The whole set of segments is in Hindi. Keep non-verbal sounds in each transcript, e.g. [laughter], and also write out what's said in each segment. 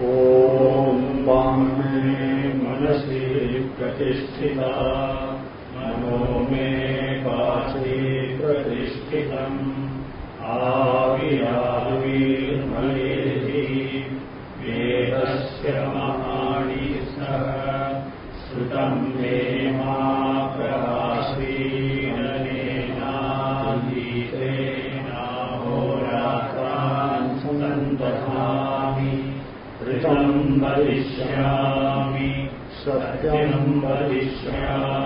ॐ वाङ्मे मनसि प्रतिष्ठिता। मनो मे वाचि प्रतिष्ठितम्। आविराविर्मयेति वदिष्यामि सत्यं वदिष्यामि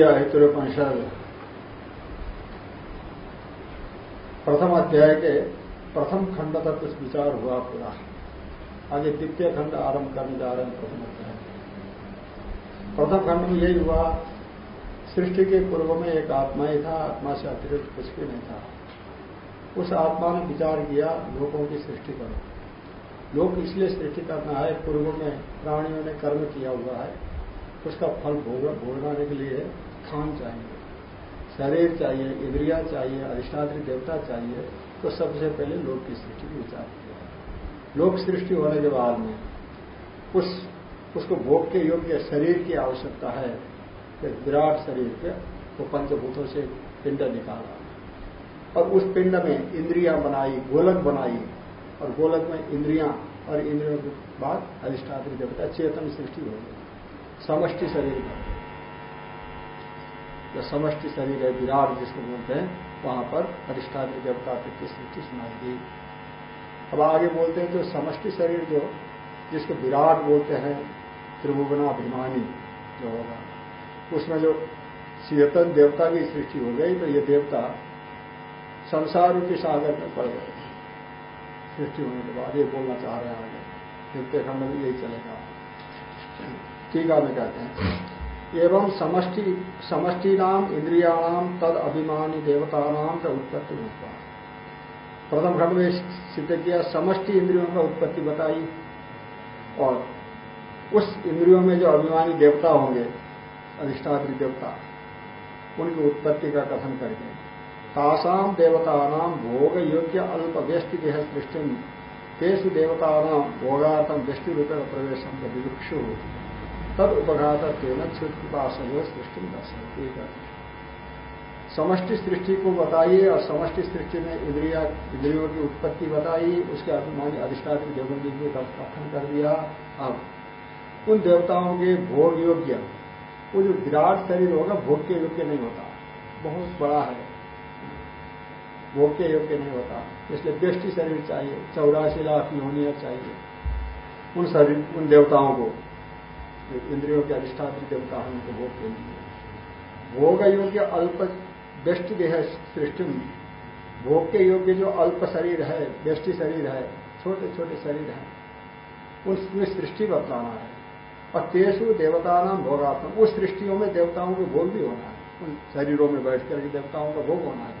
ऋग्वेदीय हितुपनिषद प्रथम अध्याय के प्रथम खंड तक कुछ विचार हुआ पूरा। आगे द्वितीय खंड आरंभ करने जा रहे हैं प्रथम अध्याय। प्रथम खंड में यही हुआ, सृष्टि के पूर्व में एक आत्मा ही था, आत्मा से अतिरिक्त कुछ भी नहीं था। उस आत्मा ने विचार किया, लोगों की सृष्टि करो। लोग इसलिए सृष्टि करना है, पूर्व में प्राणियों ने कर्म किया हुआ है, उसका फल भोग भोगने के लिए। खान चाहिए? शरीर चाहिए, इंद्रिया चाहिए, अधिष्ठात्री देवता चाहिए तो सबसे पहले लोक की सृष्टि की विचार किया लोक सृष्टि होने के बाद में उस, उसको भोग के योग्य शरीर की आवश्यकता है विराट शरीर के वो तो पंचभूतों से पिंड निकाला। और उस पिंड में इंद्रिया बनाई, गोलक बनाई, और गोलक में इंद्रिया, और इंद्रियों के बाद अधिष्ठात्री देवता, चेतन सृष्टि हो गई। समष्टि शरीर का। जो समष्टि शरीर है विराट जिसको बोलते हैं, वहाँ पर अधिष्ठात्री देवता की सुनाई दी। अब आगे बोलते हैं जो समष्टि शरीर जो, जिसको विराट बोलते हैं त्रिभुवनाभिमानी जो होगा, उसमें जो चेतन देवता की सृष्टि हो गई तो ये देवता संसार के सागर में पड़ गए। सृष्टि होने के बाद ये बोलना चाह रहे हैं आगे। द्वितीय खंड में यही चलेगा। टीका में कहते हैं। एवं समष्टि समष्टि नाम इंद्रियाणाम तद अभिमानी देवता नाम का उत्पत्ति होता प्रथम खंड में सिद्ध किया, समष्टि इंद्रियों का उत्पत्ति बताई। और उस इंद्रियों में जो अभिमानी देवता होंगे, अधिष्ठात्री देवता, उनकी उत्पत्ति का कथन करके, तासाम देवतानाम भोग योग्य अल्प व्यष्टि देह सृष्टि, तेसु देवतानाम भोगार्थम व्यष्टि रूप प्रवेशम विवक्षु तद उपघात तेना सृष्टि दर्शनती है समष्टि सृष्टि को बताइए और समष्टि सृष्टि में इंद्रिया इंद्रियों की उत्पत्ति बताई उसके अभिमानी अधिष्ठात्री देवों की कथन कर दिया। अब, उन देवताओं के भोग योग्य, वो जो विराट शरीर होगा, भोग के योग्य नहीं होता। बहुत बड़ा है। भोग के योग्य नहीं होता। इसलिए व्यष्टि शरीर चाहिए चौरासी लाख योनिया चाहिए। उन शरीर उन देवताओं को। इंद्रियों के अधिष्ठात्री देवता हैं, उनको भोग लिए। भोग योग्य अल्प व्यष्टि देह सृष्टि भोग के योग्य जो अल्प शरीर है व्यष्टि शरीर है, छोटे छोटे शरीर है, उसमें सृष्टि बतलाना है। और तेसु देवता नाम भोगात्मक, उस सृष्टियों में देवताओं को भोग भी होना है। उन शरीरों में बैठ करके देवताओं का भोग होना है।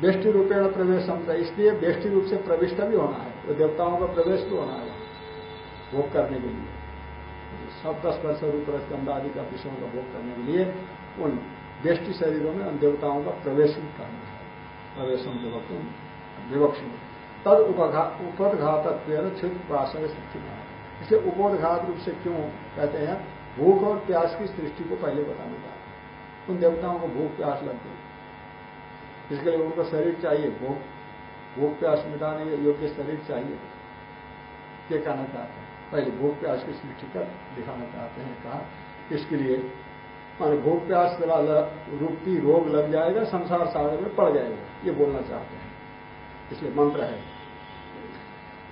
व्यष्टि रूपेण प्रवेश समझा इसलिए व्यष्टि रूप से प्रविष्ट भी होना है तो देवताओं का प्रवेश भी होना है, भोग करने के लिए। सब दस वर्ष रूप रसगंध आदि का विषयों का भोग करने के लिए उन व्यष्टि शरीरों में उन देवताओं का प्रवेश करना है। प्रवेशम विवक्ष तद उपोदघात क्षुद प्राशय सृष्टि में इसे उपोदघात रूप से क्यों कहते हैं? भूख और प्यास की सृष्टि को पहले बताने का। उन देवताओं को भूख प्यास लग गई इसके लिए उनको शरीर चाहिए भूख। भूख प्यास मिटाने योग्य शरीर चाहिए। ये कहना चाहते हैं। पहले भूख प्यास की सृष्टि कर दिखाना चाहते हैं कहा इसके लिए मान भूख प्यास रूपी रोग लग जाएगा संसार सागर में पड़ जाएगा ये बोलना चाहते हैं। इसलिए मंत्र है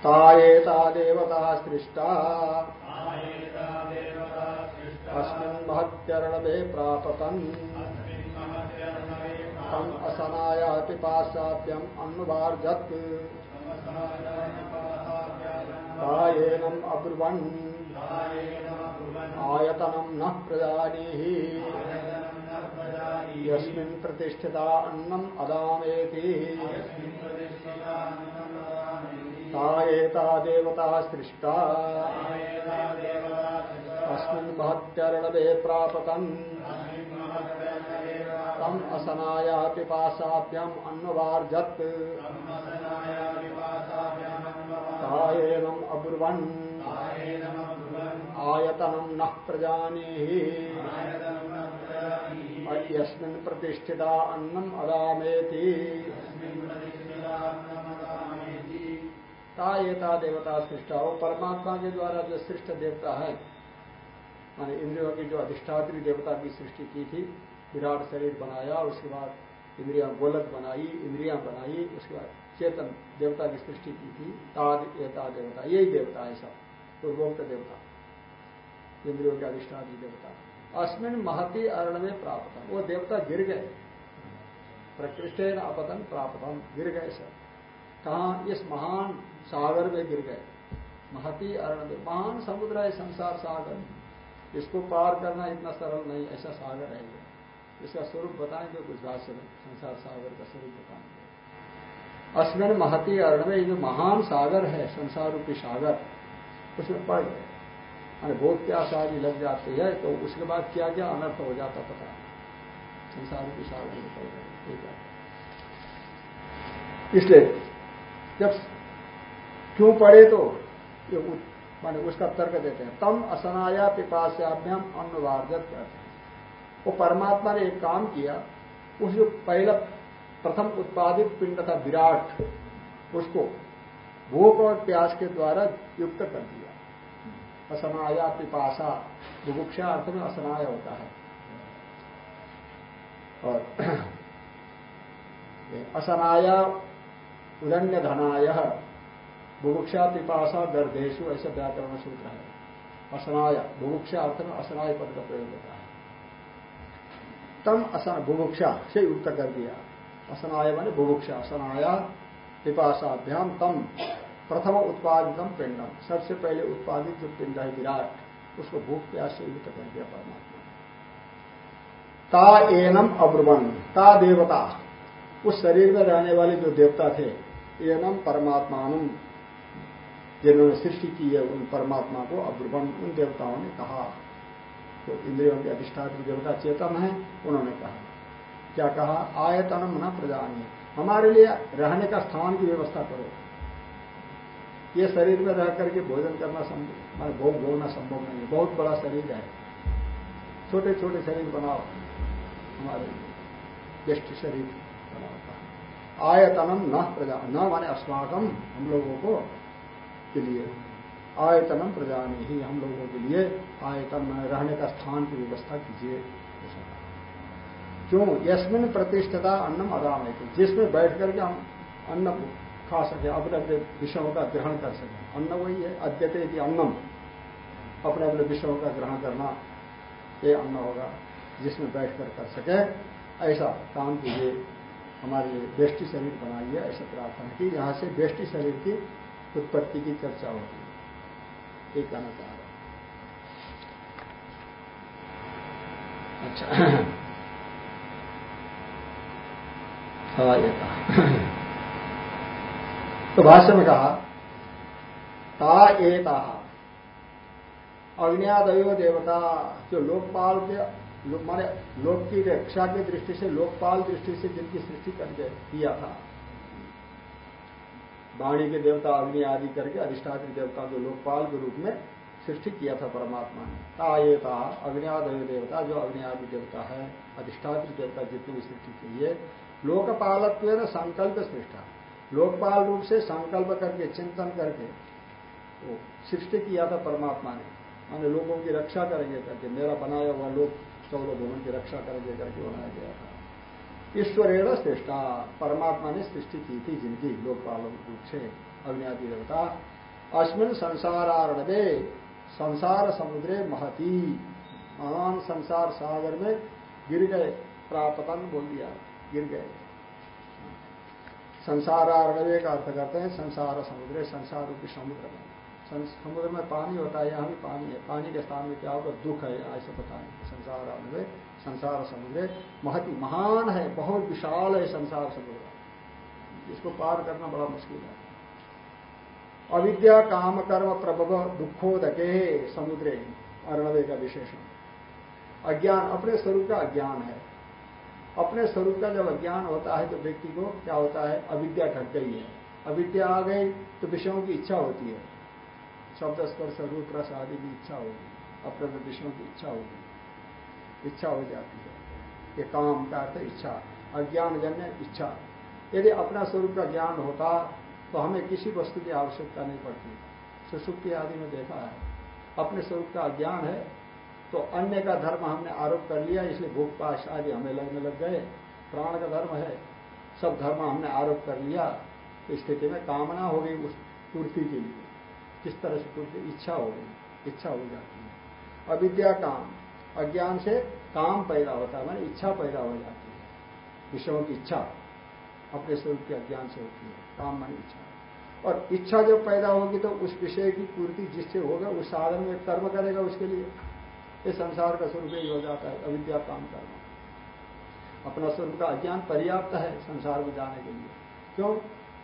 ताएता देवता सृष्टा। अस्मिन् महत्यर्णवे प्रापतन्। तम असनायाति पाश्चात्यम अन्नुवार्जत् कायेनम अब्रुवन्। आयतनम न प्रजानी यस्मिन् प्रतिष्ठिता अन्नम अदामेति ताएता देवता सृष्टा। अस्मिन् महत्यर्णवे प्रापतन् तम असनाया पिपासाभ्यम अन्नवार्जत ताएनम अब्रुवन्। आयतनम न प्रजानीहि यस्मिन् प्रतिष्ठिता अन्नम अदामेति। देवता सृष्टा हो परमात्मा के द्वारा जो सृष्ट देवता है माने इंद्रियों की जो अधिष्ठात्री देवता की सृष्टि की थी विराट शरीर बनाया उसके बाद इंद्रिया गोलक बनाई इंद्रियाँ बनाई उसके बाद चेतन देवता की सृष्टि की थी, ताद एता देवता, यही देवता है सब, पूर्वोक्त देवता, इंद्रियों के अधिष्ठात्री देवता। अस्मिन महती अरण में प्राप्त वो देवता गिर गए। प्रकृष्ट अपतन प्राप्त गिर गए सब। कहा? इस महान सागर में गिर गए। महती अरण में। महान समुद्र है, संसार सागर। इसको पार करना इतना सरल नहीं, ऐसा सागर है इसका स्वरूप बताएँगे कुछ में संसार सागर का स्वरूप बताएँगे। अस्मिन महती अरण में जो महान सागर है संसार रूपी सागर। उसमें पड़ गए। मान भोग लग जाती है। तो उसके बाद क्या क्या अनर्थ हो जाता पता संसार की सागर में पड़ गए। इसलिए जब क्यों पड़े तो ये माने उसका तर्क देते हैं। तम असनाया पिपाश्याभ्यम अन्नवार्जत करते हैं। वो परमात्मा ने एक काम किया, उस जो पहला प्रथम उत्पादित पिंड था विराट उसको भूख और प्यास के द्वारा युक्त कर दिया। असनाया पिपाशा बुभुक्षा अर्थ में असनाय होता है। और [clears throat] असनाया, उदन्य धनाय, बुभुक्षा पिपाशा गर्देशु ऐसे व्याकरण सूत्र है। असनाय, बुभुक्षा अर्थ में असनाय पद का प्रयोग होता है। तम असन, बुभुक्षा से युक्त कर दिया। असनाय माने बुभुक्षा, असनाया पिपाशाभ्याम तम प्रथम उत्पादितम पिंडम सबसे पहले उत्पादित जो पिंड है, विराट, उसको भूख, प्यास से युक्त कर दिया परमात्मा ता एनम अब्रुवन ता देवता, उस शरीर में रहने वाले जो देवता थे, एनम परमात्मान जिन्होंने सृष्टि की है, उन परमात्मा को अब्रुवन उन देवताओं ने कहा। तो इंद्रियों के अधिष्ठात्री देवता चेतन है, उन्होंने कहा। क्या कहा? आयतनम न प्रजानी हमारे लिए रहने का स्थान की व्यवस्था करो। ये शरीर में रह करके भोजन करना संभव, मान भोग भोगना संभव नहीं है। बहुत बड़ा शरीर है। छोटे छोटे शरीर बनाओ। हमारे ज्येष्ठ शरीर बनाओ। आयतनम न प्रजा, न माने अस्माकम, हम लोगों को के लिए। आयतनम प्रजानी ही हम लोगों के लिए आयतन रहने का स्थान की व्यवस्था कीजिए। क्यों? यशमिन प्रतिष्ठता अन्नम अदाम जिसमें बैठ करके हम अन्न खा सके, अपने अपने विषयों का ग्रहण कर सके। अन्न वही है, अद्यते अन्नम। अपने अपने विषयों का ग्रहण करना, ये अन्न होगा, जिसमें बैठकर कर कर सके। ऐसा काम कीजिए हमारे लिए बेष्टि शरीर बनाइए, ऐसा प्रार्थना की। यहाँ से बेष्टि शरीर की उत्पत्ति की चर्चा होती है। एक कहना चाह रहा अच्छा। सवायता [coughs] तो भाष्य में कहा ता एता। अग्नियादयो देवता जो लोकपाल के लो, माने लोक की रक्षा की दृष्टि से लोकपाल दृष्टि से जिनकी सृष्टि करके किया था। वाणी के देवता अग्नि आदि करके अधिष्ठात्री देवता जो लोकपाल के रूप में सृष्टि किया था परमात्मा ने। ता ये था अग्नियादय देवता जो अग्नि आदि देवता है अधिष्ठात्री देवता जितनी भी सृष्टि की है लोकपालत्व संकल्प सृष्टा लोकपाल रूप से संकल्प करके, चिंतन करके, वो सृष्टि किया था परमात्मा ने। माने लोगों की रक्षा करेंगे करके, मेरा बनाया हुआ लोक, चौदह भवन की रक्षा करेंगे करके बनाया गया था। ईश्वरेण श्रेष्ठा परमात्मा ने सृष्टि की थी जिनकी लोकपाल रूप से अग्नि देवता। अश्विन संसारारणवे, संसार समुद्रे महती। महान संसार सागर में गिर गए, प्रापतन बोल दिया। गिर गए। संसार आर्णवे का अर्थ करते हैं, संसार समुद्र, संसार रूपी समुद्र। में समुद्र में पानी होता है, यहाँ भी पानी है। पानी के स्थान में क्या होगा? दुख है ऐसे पता संसार में संसार समुद्र, महती महान है, बहुत विशाल है संसार समुद्र। इसको पार करना बड़ा मुश्किल है। अविद्या, काम, कर्म, प्रभव दुखोदके समुद्रे अर्णवे का विशेषण। अज्ञान, अपने स्वरूप का अज्ञान है। अपने स्वरूप का जब अज्ञान होता है तो व्यक्ति को क्या होता है? अविद्या ढक गई है। अविद्या आ गई तो विषयों की इच्छा होती है। शब्द, स्पर्श, रूप, रस आदि की इच्छा होगी। अपने विषयों की इच्छा होगी। इच्छा हो जाती है। ये काम का अर्थ इच्छा अज्ञान जन्य इच्छा। यदि अपना स्वरूप का ज्ञान होता तो हमें किसी वस्तु की आवश्यकता नहीं पड़ती। सुसुप्ति आदि में देखा है। अपने स्वरूप का अज्ञान है तो अन्य का धर्म हमने आरोप कर लिया, इसलिए भूख पाश आदि हमें लगने लग गए। प्राण का धर्म है, सब धर्म हमने आरोप कर लिया। तो स्थिति में कामना हो गई उस पूर्ति के लिए। किस तरह से पूर्ति? इच्छा हो गई, इच्छा हो जाती है। अविद्या काम, अज्ञान से काम पैदा होता है, मानी इच्छा पैदा हो जाती है। विषयों की इच्छा अपने स्वरूप के अज्ञान से होती है। काम मानी इच्छा। और इच्छा जब पैदा होगी तो उस विषय की पूर्ति जिससे होगा, उस साधन में कर्म करेगा उसके लिए। ये संसार का स्वरूप यही हो जाता है, अविद्या काम करना। अपना स्वरूप का अज्ञान पर्याप्त है संसार में जाने के लिए। क्यों?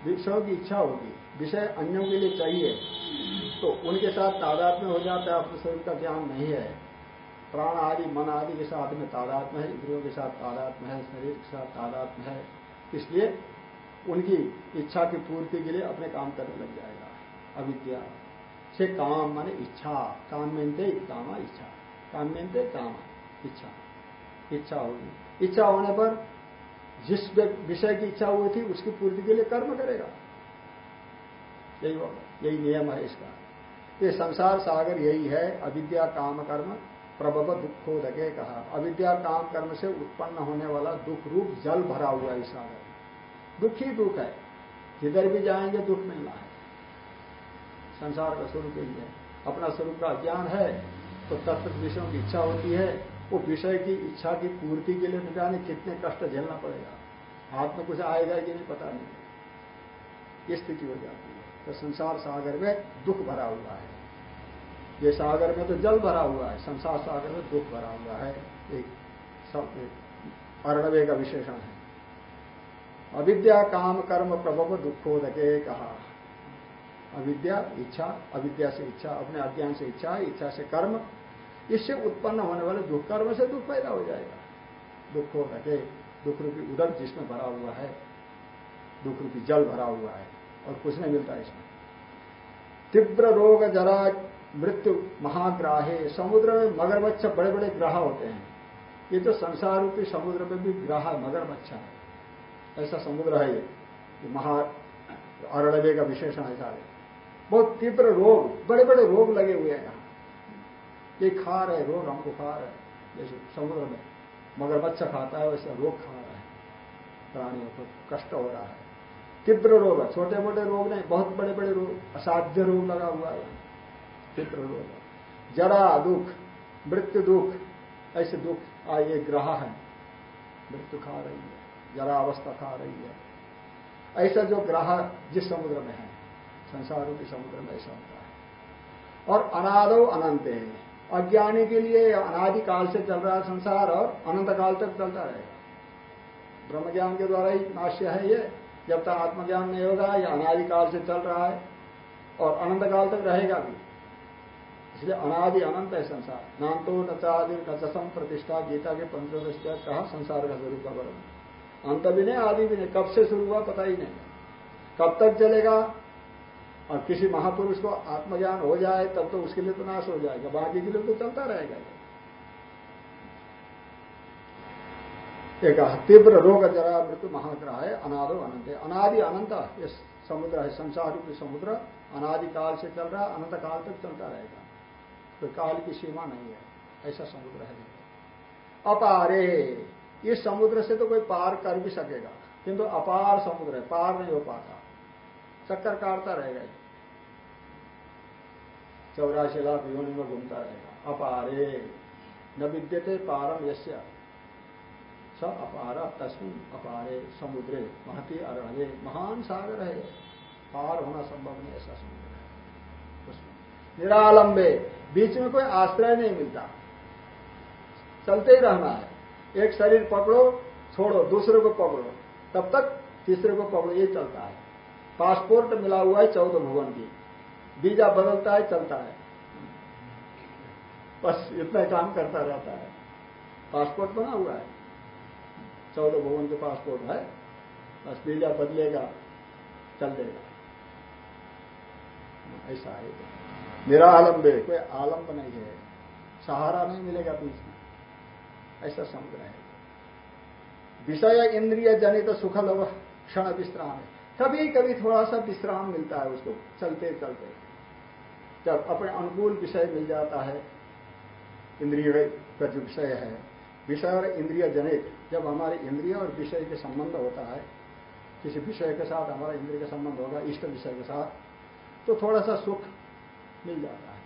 विषयों की इच्छा होगी। विषय अन्यों के लिए चाहिए। तो उनके साथ तादाद में हो जाता है, अपने स्वरूप का ज्ञान नहीं है। प्राण आदि, मन आदि के साथ में तादात्म है, इंद्रियों के साथ तादात्म है, शरीर के साथ तादात्म है। इसलिए उनकी इच्छा की पूर्ति के लिए अपने काम करने लग जाएगा। अविद्या से काम माने इच्छा। काम में कामा इच्छा। काम्यंते काम, इच्छा। इच्छा होगी। इच्छा होने पर जिस विषय की इच्छा हुई थी, उसकी पूर्ति के लिए कर्म करेगा। यही यही नियम है इसका। ये संसार सागर यही है, अविद्या, काम, कर्म, प्रभव दुखोदके कहा। अविद्या, काम, कर्म से उत्पन्न होने वाला दुख रूप जल भरा हुआ है सागर दुख ही दुख है। जिधर भी जाएँगे, दुख मिलना है। संसार का स्वरूप यही है। अपना स्वरूप का ज्ञान है। तो तत्व विषयों की इच्छा होती है। वो विषय की इच्छा की पूर्ति के लिए न जाने कितने कष्ट झेलना पड़ेगा। हाथ में कुछ आएगा कि नहीं पता नहीं। ये स्थिति हो जाती है। तो संसार सागर में दुख भरा हुआ है। ये सागर में तो जल भरा हुआ है। संसार सागर में दुख भरा हुआ है। एक अर्णवे का विशेषण है। अविद्या काम कर्म प्रभव दुखोदके कहा। अविद्या इच्छा, अविद्या से इच्छा, अपने अज्ञान से इच्छा इच्छा से कर्म इससे उत्पन्न होने वाले दुख कर्म से दुख पैदा हो जाएगा। दुख हो रखे दुख रूपी उदर जिसमें भरा हुआ है, दुख रूपी जल भरा हुआ है और कुछ नहीं मिलता इसमें। तीव्र रोग, जरा, मृत्यु महाग्राहे समुद्र में मगरमच्छ बड़े बड़े ग्रह होते हैं। ये तो संसार रूपी समुद्र में भी ग्रह मगरमच्छ है। ऐसा समुद्र है ये महा अरणवे का विशेषण है। बहुत तीव्र रोग, बड़े बड़े रोग लगे हुए हैं। ये खा रहे, रोग हमको खा रहे जैसे समुद्र में मगर मगरमच्छ खाता है, वैसे रोग खा रहा है। प्राणियों को कष्ट हो रहा है। तीव्र रोग है छोटे मोटे रोग नहीं, बहुत बड़े बड़े रोग, असाध्य रोग लगा हुआ है। तीव्र रोग जरा दुख, मृत्यु दुख, ऐसे दुख, आ, ये ग्रह है। मृत्यु खा रही है, जरा अवस्था खा रही है। ऐसा जो ग्रह जिस समुद्र में है, संसार रूपी समुद्र में ऐसा होता है। और अनादो अनंत है। अज्ञानी के लिए अनादि काल से चल रहा है संसार और अनंत काल तक चलता रहेगा ब्रह्म ज्ञान के द्वारा ही नाश्य है ये। जब तक आत्मज्ञान नहीं होगा यह अनादि काल से चल रहा है और अनंत काल तक रहेगा भी। इसलिए अनादि अनंत है संसार। नान्तो नचादि नचसम प्रतिष्ठा गीता के पंचदश कहा संसार का स्वरूप का अंत भी नहीं, आदि भी नहीं। कब से शुरू हुआ पता ही नहीं। कब तक चलेगा? और किसी महापुरुष को आत्मज्ञान हो जाए, तब तो उसके लिए तो नाश हो जाएगा, बाकी के लिए तो चलता रहेगा। एक तीव्र रोग जरा मृत्यु महाग्रह है अनादो अनंत। अनादि अनंत, ये समुद्र है संसार रूपी समुद्र, अनादि काल से चल रहा, अनंत काल तक चलता रहेगा। कोई काल की सीमा नहीं है, ऐसा समुद्र है। अपारे, इस समुद्र से तो कोई पार कर भी सकेगा, किंतु अपार समुद्र है, पार नहीं हो पाता। चक्कर काटता रहेगा चौरासी लाख योनि में घूमता रहेगा। अपारे। न विद्यते पारम यश्य स अपार, तस्मिन अपारे, समुद्रे, महती अरण्य, महान सागर है। पार होना संभव नहीं, ऐसा समुद्र है। निरालंबे। बीच में कोई आश्रय नहीं मिलता। चलते ही रहना है। एक शरीर पकड़ो, छोड़ो, दूसरे को पकड़ो। तब तक तीसरे को पकड़ो, ये चलता है। पासपोर्ट मिला हुआ है चौदह भुवन की। वीज़ा बदलता है, चलता है। बस इतना काम करता रहता है। पासपोर्ट बना हुआ है। चौदह भवन के पासपोर्ट है। बस वीज़ा बदलेगा, चल देगा। ऐसा है। मेरा आलम्बे कोई आलम्ब नहीं है। सहारा नहीं मिलेगा बीच में। ऐसा समुद्र है। विषय इंद्रिय जनित सुखल क्षण विश्राम है। कभी कभी थोड़ा सा विश्राम मिलता है उसको, चलते चलते। जब अपने अनुकूल विषय मिल जाता है, इंद्रिय का जो विषय है, विषय और इंद्रिय जनित, जब हमारे इंद्रिय और विषय के संबंध होता है, किसी विषय के साथ हमारा इंद्रिय का संबंध होगा, इष्ट विषय के साथ तो थोड़ा सा सुख मिल जाता है।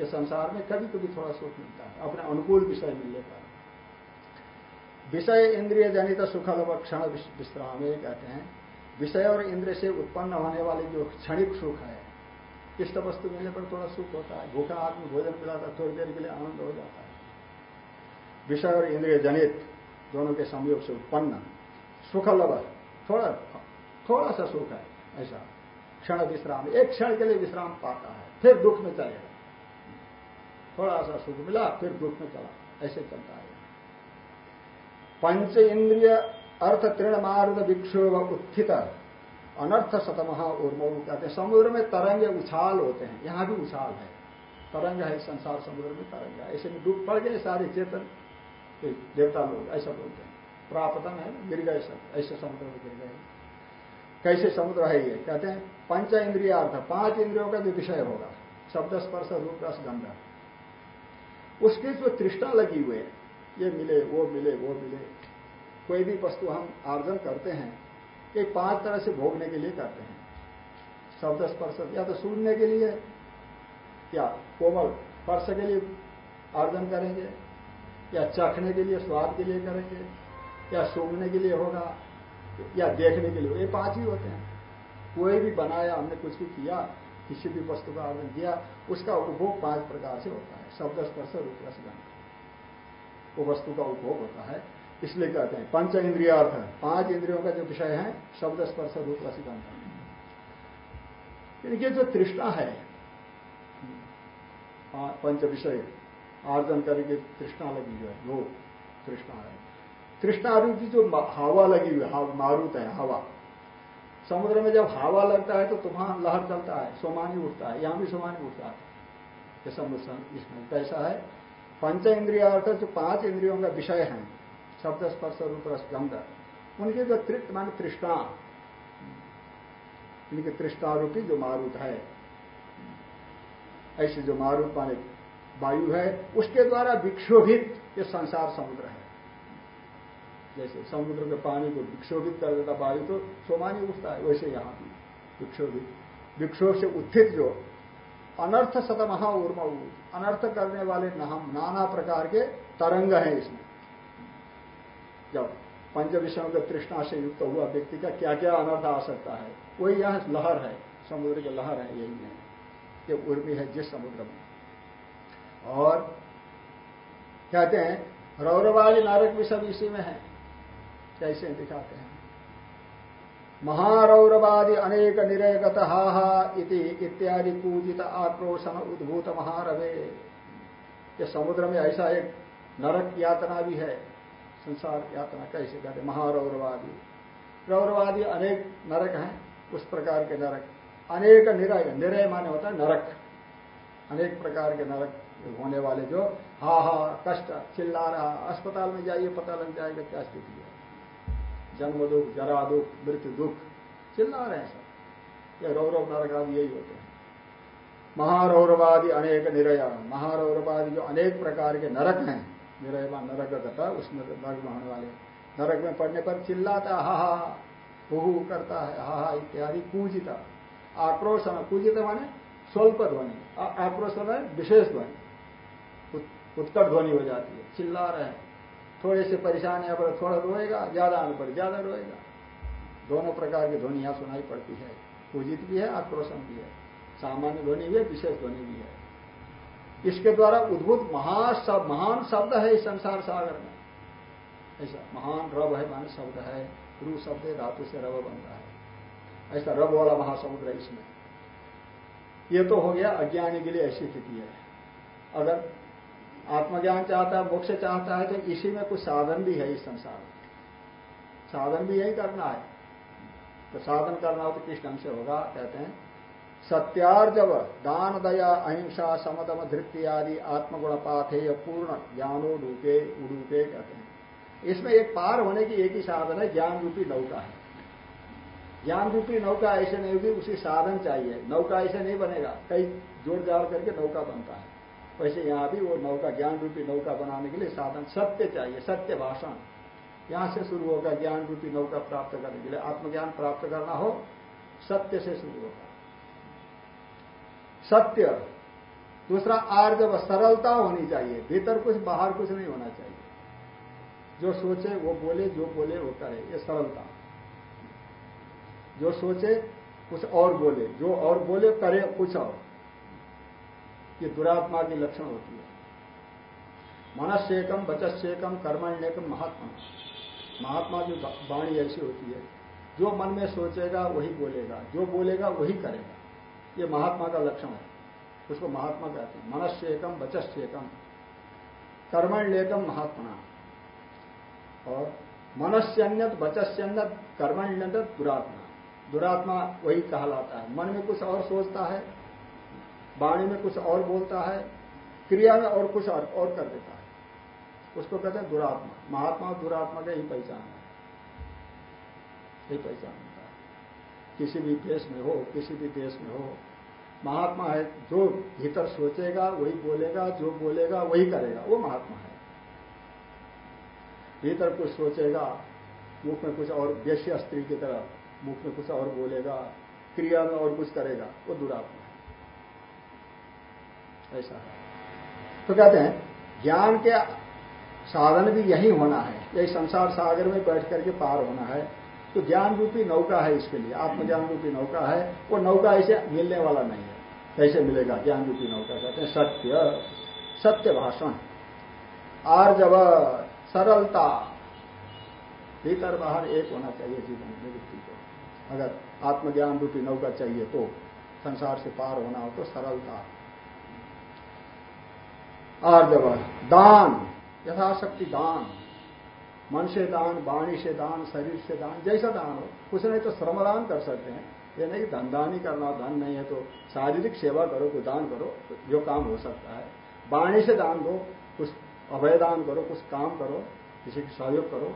ये संसार में कभी कभी थोड़ा सुख मिलता है, अपने अनुकूल विषय मिलने पर विषय, इंद्रिय जनित सुखल क्षण विश्राम कहते हैं। विषय और इंद्रिय से उत्पन्न होने वाले जो क्षणिक सुख है इष्ट वस्तु मिलने पर थोड़ा सुख होता है, भूखा आदमी भोजन मिलाता थोड़ी देर के लिए आनंद हो जाता है। विषय और इंद्रिय जनित दोनों के संयोग से उत्पन्न सुख लव थोड़ा थोड़ा सा सुख है, ऐसा। क्षण विश्राम, एक क्षण के लिए विश्राम पाता है, फिर दुख में चलेगा थोड़ा सा सुख मिला, फिर दुख में चला, ऐसे चलता है। पंच इंद्रिय अर्थ तृण मार्ग विक्षोभ उत्थित। अनर्थ शतमहा उर्मऊ कहते हैं। समुद्र में तरंगे उछाल होते हैं। यहाँ भी उछाल है। तरंग है, संसार समुद्र में तरंग है। ऐसे में डूब पड़ गए सारे चेतन। देवता लोग ऐसा बोलते हैं। प्रापतन है, गिर गए सब। ऐसे समुद्र में गिर गए। कैसे समुद्र है ये? कहते हैं, पंच इंद्रियार्थ पाँच इंद्रियों का जो विषय होगा, शब्द, स्पर्श, रूप, रस, गंध। उसकी जो तृष्णा लगी हुई है, ये मिले, वो मिले वो मिले। कोई भी वस्तु हम आर्जन करते हैं, ये पाँच तरह से भोगने के लिए करते हैं। शब्द स्पर्श या तो सुनने के लिए या कोमल स्पर्श के लिए आर्जन करेंगे, या चखने के लिए स्वाद के लिए करेंगे, या सूंघने के लिए होगा, या देखने के लिए ये पाँच ही होते हैं। कोई भी बनाया, हमने कुछ भी किया, किसी भी वस्तु का आर्जन किया, उसका उपभोग पाँच प्रकार से होता है। शब्द स्पर्श रूप वो वस्तु का उपभोग होता है। इसलिए कहते हैं, पंच इंद्रियार्थ, पाँच इंद्रियों का जो विषय है, शब्द, स्पर्श, रूप, रसिकांत। इनकी जो तृष्णा है पंच विषय, आर्जन करके तृष्णा लगी है वो तृष्णा है। तृष्णा रूपी जो हवा लगी हुई है मारूत है, हवा। समुद्र में जब हवा लगता है तो तूफ़ान लहर चलता है सोमानी उठता है, यहाँ भी सोमानी उठता है। ये समुद्र इसमें कैसा है। पंच इंद्रियार्थ, जो पाँच इंद्रियों का विषय है शब्द स्पर्श रूप रस गंध। उनकी जो तृप्त मान तृष्णा, इनकी तृष्णा रूपी जो मारुत है, ऐसे जो मारुत माने वायु है, उसके द्वारा विक्षोभित ये संसार समुद्र है। जैसे समुद्र के पानी को विक्षोभित कर देता वायु तो सोमानी उठता है, वैसे यहाँ भी विक्षोभित। विक्षोभ से उत्थित जो अनर्थ सतमहा उर्म अनर्थ करने वाले नाना प्रकार के तरंग हैं इसमें। जब पंच विषयों के तृष्णा से युक्त हुआ व्यक्ति का क्या क्या अनर्थ आ सकता है वही यहाँ लहर है, समुद्र की लहर है, यही है ये उर्मी है जिस समुद्र में। और कहते हैं, रौरवाली नारक भी सब इसी में है। कैसे दिखाते हैं? महारौरवादी अनेक निरयगत हा हा इति इत्यादि पूजित आक्रोशन उद्भूत महारवे। ये समुद्र में ऐसा एक नरक यातना भी है। संसार यातना कैसे कहते महारौरवादी। रौरवादी अनेक नरक हैं, उस प्रकार के नरक। अनेक निरय निरय माने होता है नरक। अनेक प्रकार के नरक होने वाले जो हा हा कष्ट चिल्ला रहा अस्पताल में जाइए, पता लग जाएगा क्या स्थिति है। जन्म दुख, जरा दुख, मृत्यु दुख, चिल्ला रहे हैं सब। ये रौरव नरक आदि यही होते हैं। महारौरवादी अनेक निरय, महारौरवादी जो अनेक प्रकार के नरक हैं निरयमा नरक गता उसमें में होने वाले। नरक में पड़ने पर चिल्लाता हा हा, हु करता है, हा हा, इत्यादि, पूजिता। आक्रोशन पूजित माने स्वल्प ध्वनि। आक्रोश है विशेष ध्वनि। उत्कट ध्वनि हो जाती है। चिल्ला रहे हैं। थोड़े से परेशान है, पर थोड़ा रोएगा, ज़्यादा आने पर ज़्यादा रोएगा। दोनों प्रकार की ध्वनियाँ सुनाई पड़ती है। पूजित भी है आक्रोशन भी है। सामान्य ध्वनि भी है, विशेष ध्वनि भी है। इसके द्वारा उद्भूत महान महान शब्द है इस संसार सागर में। ऐसा महान रब है मान शब्द है रू शब्द धातु से रब बन रहा है। ऐसा रब वाला महासमुद्र है इसमें। ये तो हो गया अज्ञानी के लिए ऐसी स्थिति है। अगर आत्मज्ञान चाहता है, मोक्ष चाहता है तो इसी में कुछ साधन भी है इस संसार में। साधन भी यही करना है। तो साधन करना हो तो किस ढंग से होगा, कहते हैं सत्यार्जव दान दया अहिंसा, समदम धृत्य आदि आत्मगुण पाथे पूर्ण ज्ञानो डूके उडूके कहते हैं। इसमें एक पार होने की एक ही साधन है ज्ञान रूपी नौका है। ज्ञान रूपी नौका ऐसे नहीं होगी, उसी साधन चाहिए। नौका ऐसे नहीं बनेगा, कई जोड़ जाड़ करके नौका बनता है। वैसे यहाँ भी वो नौका ज्ञान रूपी नौका बनाने के लिए साधन सत्य चाहिए, सत्य भाषण। यहाँ से शुरू होगा ज्ञान रूपी नौका प्राप्त करने के लिए। आत्मज्ञान प्राप्त करना हो, सत्य से शुरू होगा। सत्य। दूसरा आर्जव सरलता होनी चाहिए। भीतर कुछ, बाहर कुछ नहीं होना चाहिए। जो सोचे, वो बोले, जो बोले वो करे ये सरलता। जो सोचे, कुछ और बोले। जो और बोले, करे कुछ और। ये दुरात्मा की लक्षण होती है। मनस्येकम बचस्येकम कर्मण्यकम महात्मा। महात्मा की वाणी ऐसी होती है। जो मन में सोचेगा, वही बोलेगा। जो बोलेगा, वही करेगा। ये महात्मा का लक्षण है। उसको महात्मा कहते हैं। मनस्य एकम बचस्य एकम कर्मण्यकम महात्मा और मनस्यन्यत बचस्यन्यत कर्मण्यत दुरात्मा। दुरात्मा वही कहलाता है। मन में कुछ और सोचता है वाणी में कुछ और बोलता है क्रिया में और कुछ और, और कर देता है। उसको कहते हैं दुरात्मा। महात्मा और दुरात्मा का ही पहचान है। यही पहचान है। किसी भी देश में हो, किसी भी देश में हो। महात्मा है, जो भीतर सोचेगा, वही बोलेगा, जो बोलेगा, वही करेगा। वो महात्मा है। भीतर कुछ सोचेगा, मुख में कुछ और व्यस्य स्त्री की तरह मुख में कुछ और बोलेगा, क्रिया में और कुछ करेगा, वो दुरात्मा है। ऐसा है। तो कहते हैं, ज्ञान के साधन भी यही होना है। यही संसार सागर में बैठ करके पार होना है। तो ज्ञान रूपी नौका है इसके लिए आत्मज्ञान रूपी नौका है वो नौका ऐसे मिलने वाला नहीं है। कैसे मिलेगा? ज्ञान रूपी नौका कहते हैं सत्य सत्य भाषण। आर्जव, सरलता। भीतर बाहर एक होना चाहिए जीवन में व्यक्ति को। अगर आत्मज्ञान रूपी नौका चाहिए तो संसार से पार होना हो तो सरलता। आर्जव, दान। यथाशक्ति दान। मन से दान, वाणी से दान, शरीर से दान, जैसा दान हो। कुछ नहीं तो श्रमदान कर सकते हैं। ये नहीं धन दान ही करना, धन नहीं है तो शारीरिक सेवा करो, कुछ दान करो, जो काम हो सकता है। वाणी से दान दो, कुछ अभय दान करो, कुछ काम करो, किसी की सहयोग करो।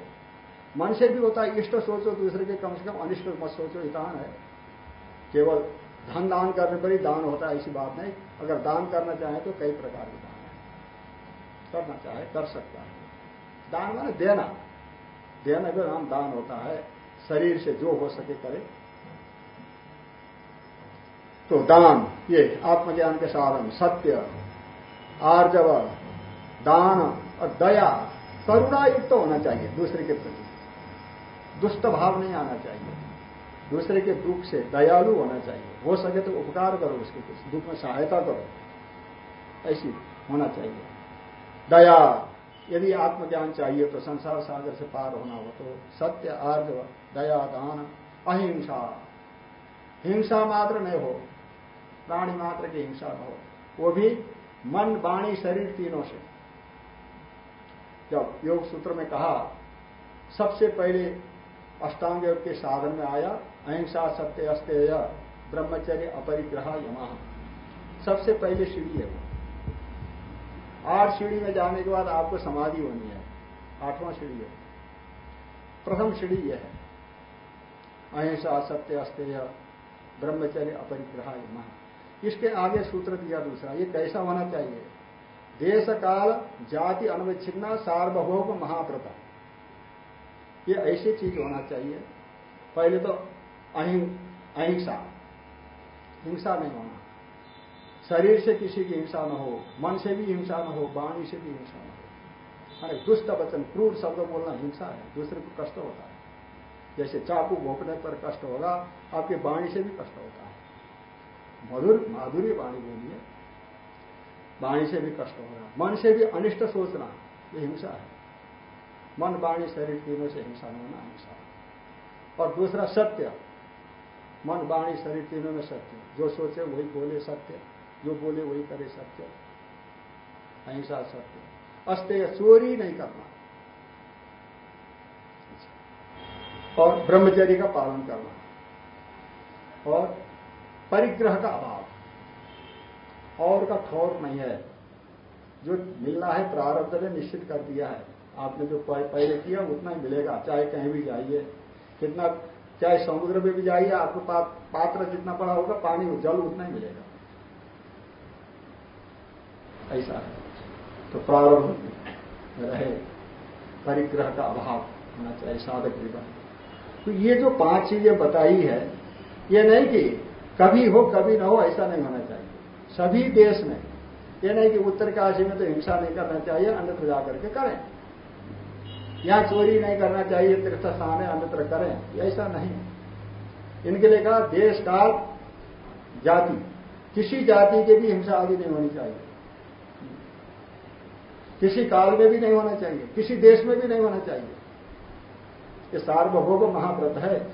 मन से भी होता है, इष्ट सोचो, दूसरे के कम से कम अनिष्ट मत सोचो दान है। केवल धन दान करने पर ही दान होता है, ऐसी बात नहीं। अगर दान करना चाहे तो कई प्रकार के दान है। करना चाहे, कर सकता है। दान माने देना। देना भी नाम दान होता है, शरीर से जो हो सके करे। तो दान, ये आत्मज्ञान के साधन, सत्य, आर्जव, दान और दया करुणा युक्त तो होना चाहिए दूसरे के प्रति। दुष्ट भाव नहीं आना चाहिए। दूसरे के दुख से दयालु होना चाहिए। हो सके तो उपकार करो उसके दुख में सहायता करो। ऐसी होना चाहिए। दया यदि आत्मज्ञान चाहिए तो संसार सागर से पार होना हो तो सत्य आर्ज दया, दान, अहिंसा। हिंसा मात्र नहीं हो, प्राणी मात्र की हिंसा न हो, वो भी मन, वाणी, शरीर तीनों से। जब योग सूत्र में कहा, सबसे पहले अष्टांग योग के साधन में आया, अहिंसा, सत्य, अस्तेय, ब्रह्मचर्य, अपरिग्रह, यमा। सबसे पहले सीढ़ी है वो। आठ सीढ़ी में जाने के बाद आपको समाधि होनी है। आठवां सीढ़ी है। प्रथम सीढ़ी यह है। अहिंसा, सत्य, अस्तेय, ब्रह्मचर्य, अपरिग्रह इसके आगे सूत्र दिया दूसरा, ये कैसा होना चाहिए? देश काल जाति अनविच्छिन्ना, सार्वभौम महाव्रत। ये ऐसी चीज़ होना चाहिए। पहले तो अहिंसा। हिंसा नहीं होना शरीर से किसी की हिंसा न हो, मन से भी हिंसा न हो, वाणी से भी हिंसा न हो। अरे, दुष्ट वचन, क्रूर शब्द बोलना हिंसा है, दूसरे को कष्ट होता है। जैसे चाकू भोपने पर कष्ट होगा, आपके वाणी से भी कष्ट होता है। मधुर, माधुरी वाणी बोलिए, वाणी से भी कष्ट होगा। मन से भी अनिष्ट सोचना, ये हिंसा है। मन, वाणी, शरीर तीनों से हिंसा में होना हिंसा और दूसरा सत्य, मन, वाणी, शरीर तीनों में सत्य जो सोचे वही बोले सत्य। जो बोले वही करे सत्य। अहिंसा सत्य। अस्त्य चोरी नहीं करना। और ब्रह्मचर्य का पालन करना। और परिग्रह का अभाव। और का ठोर नहीं है। जो मिलना है प्रारब्ध ने निश्चित कर दिया है। आपने जो पहले किया, उतना ही मिलेगा। चाहे कहीं भी जाइए। कितना, चाहे समुद्र में भी जाइए, आपको पात्र जितना बड़ा होगा, पानी, जल उतना ही मिलेगा। ऐसा है। तो प्रारंभ रहे, परिग्रह का अभाव होना चाहिए, साधक जीवन तो ये जो पाँच चीज़ें बताई है, ये नहीं कि कभी हो, कभी ना हो, ऐसा नहीं होना चाहिए। सभी देश में, ये नहीं कि उत्तर काशी में तो हिंसा नहीं करना चाहिए, अन्यत्र जाकर के करें। यहाँ चोरी नहीं करना चाहिए, तीर्थ स्थान है, अन्यत्र करें ऐसा नहीं इनके लिए कहा, देश, काल, जाति। किसी जाति के भी हिंसा आदि नहीं होनी चाहिए। किसी काल में भी नहीं होना चाहिए, किसी देश में भी नहीं होना चाहिए। ये सार्वभौम महाव्रत है।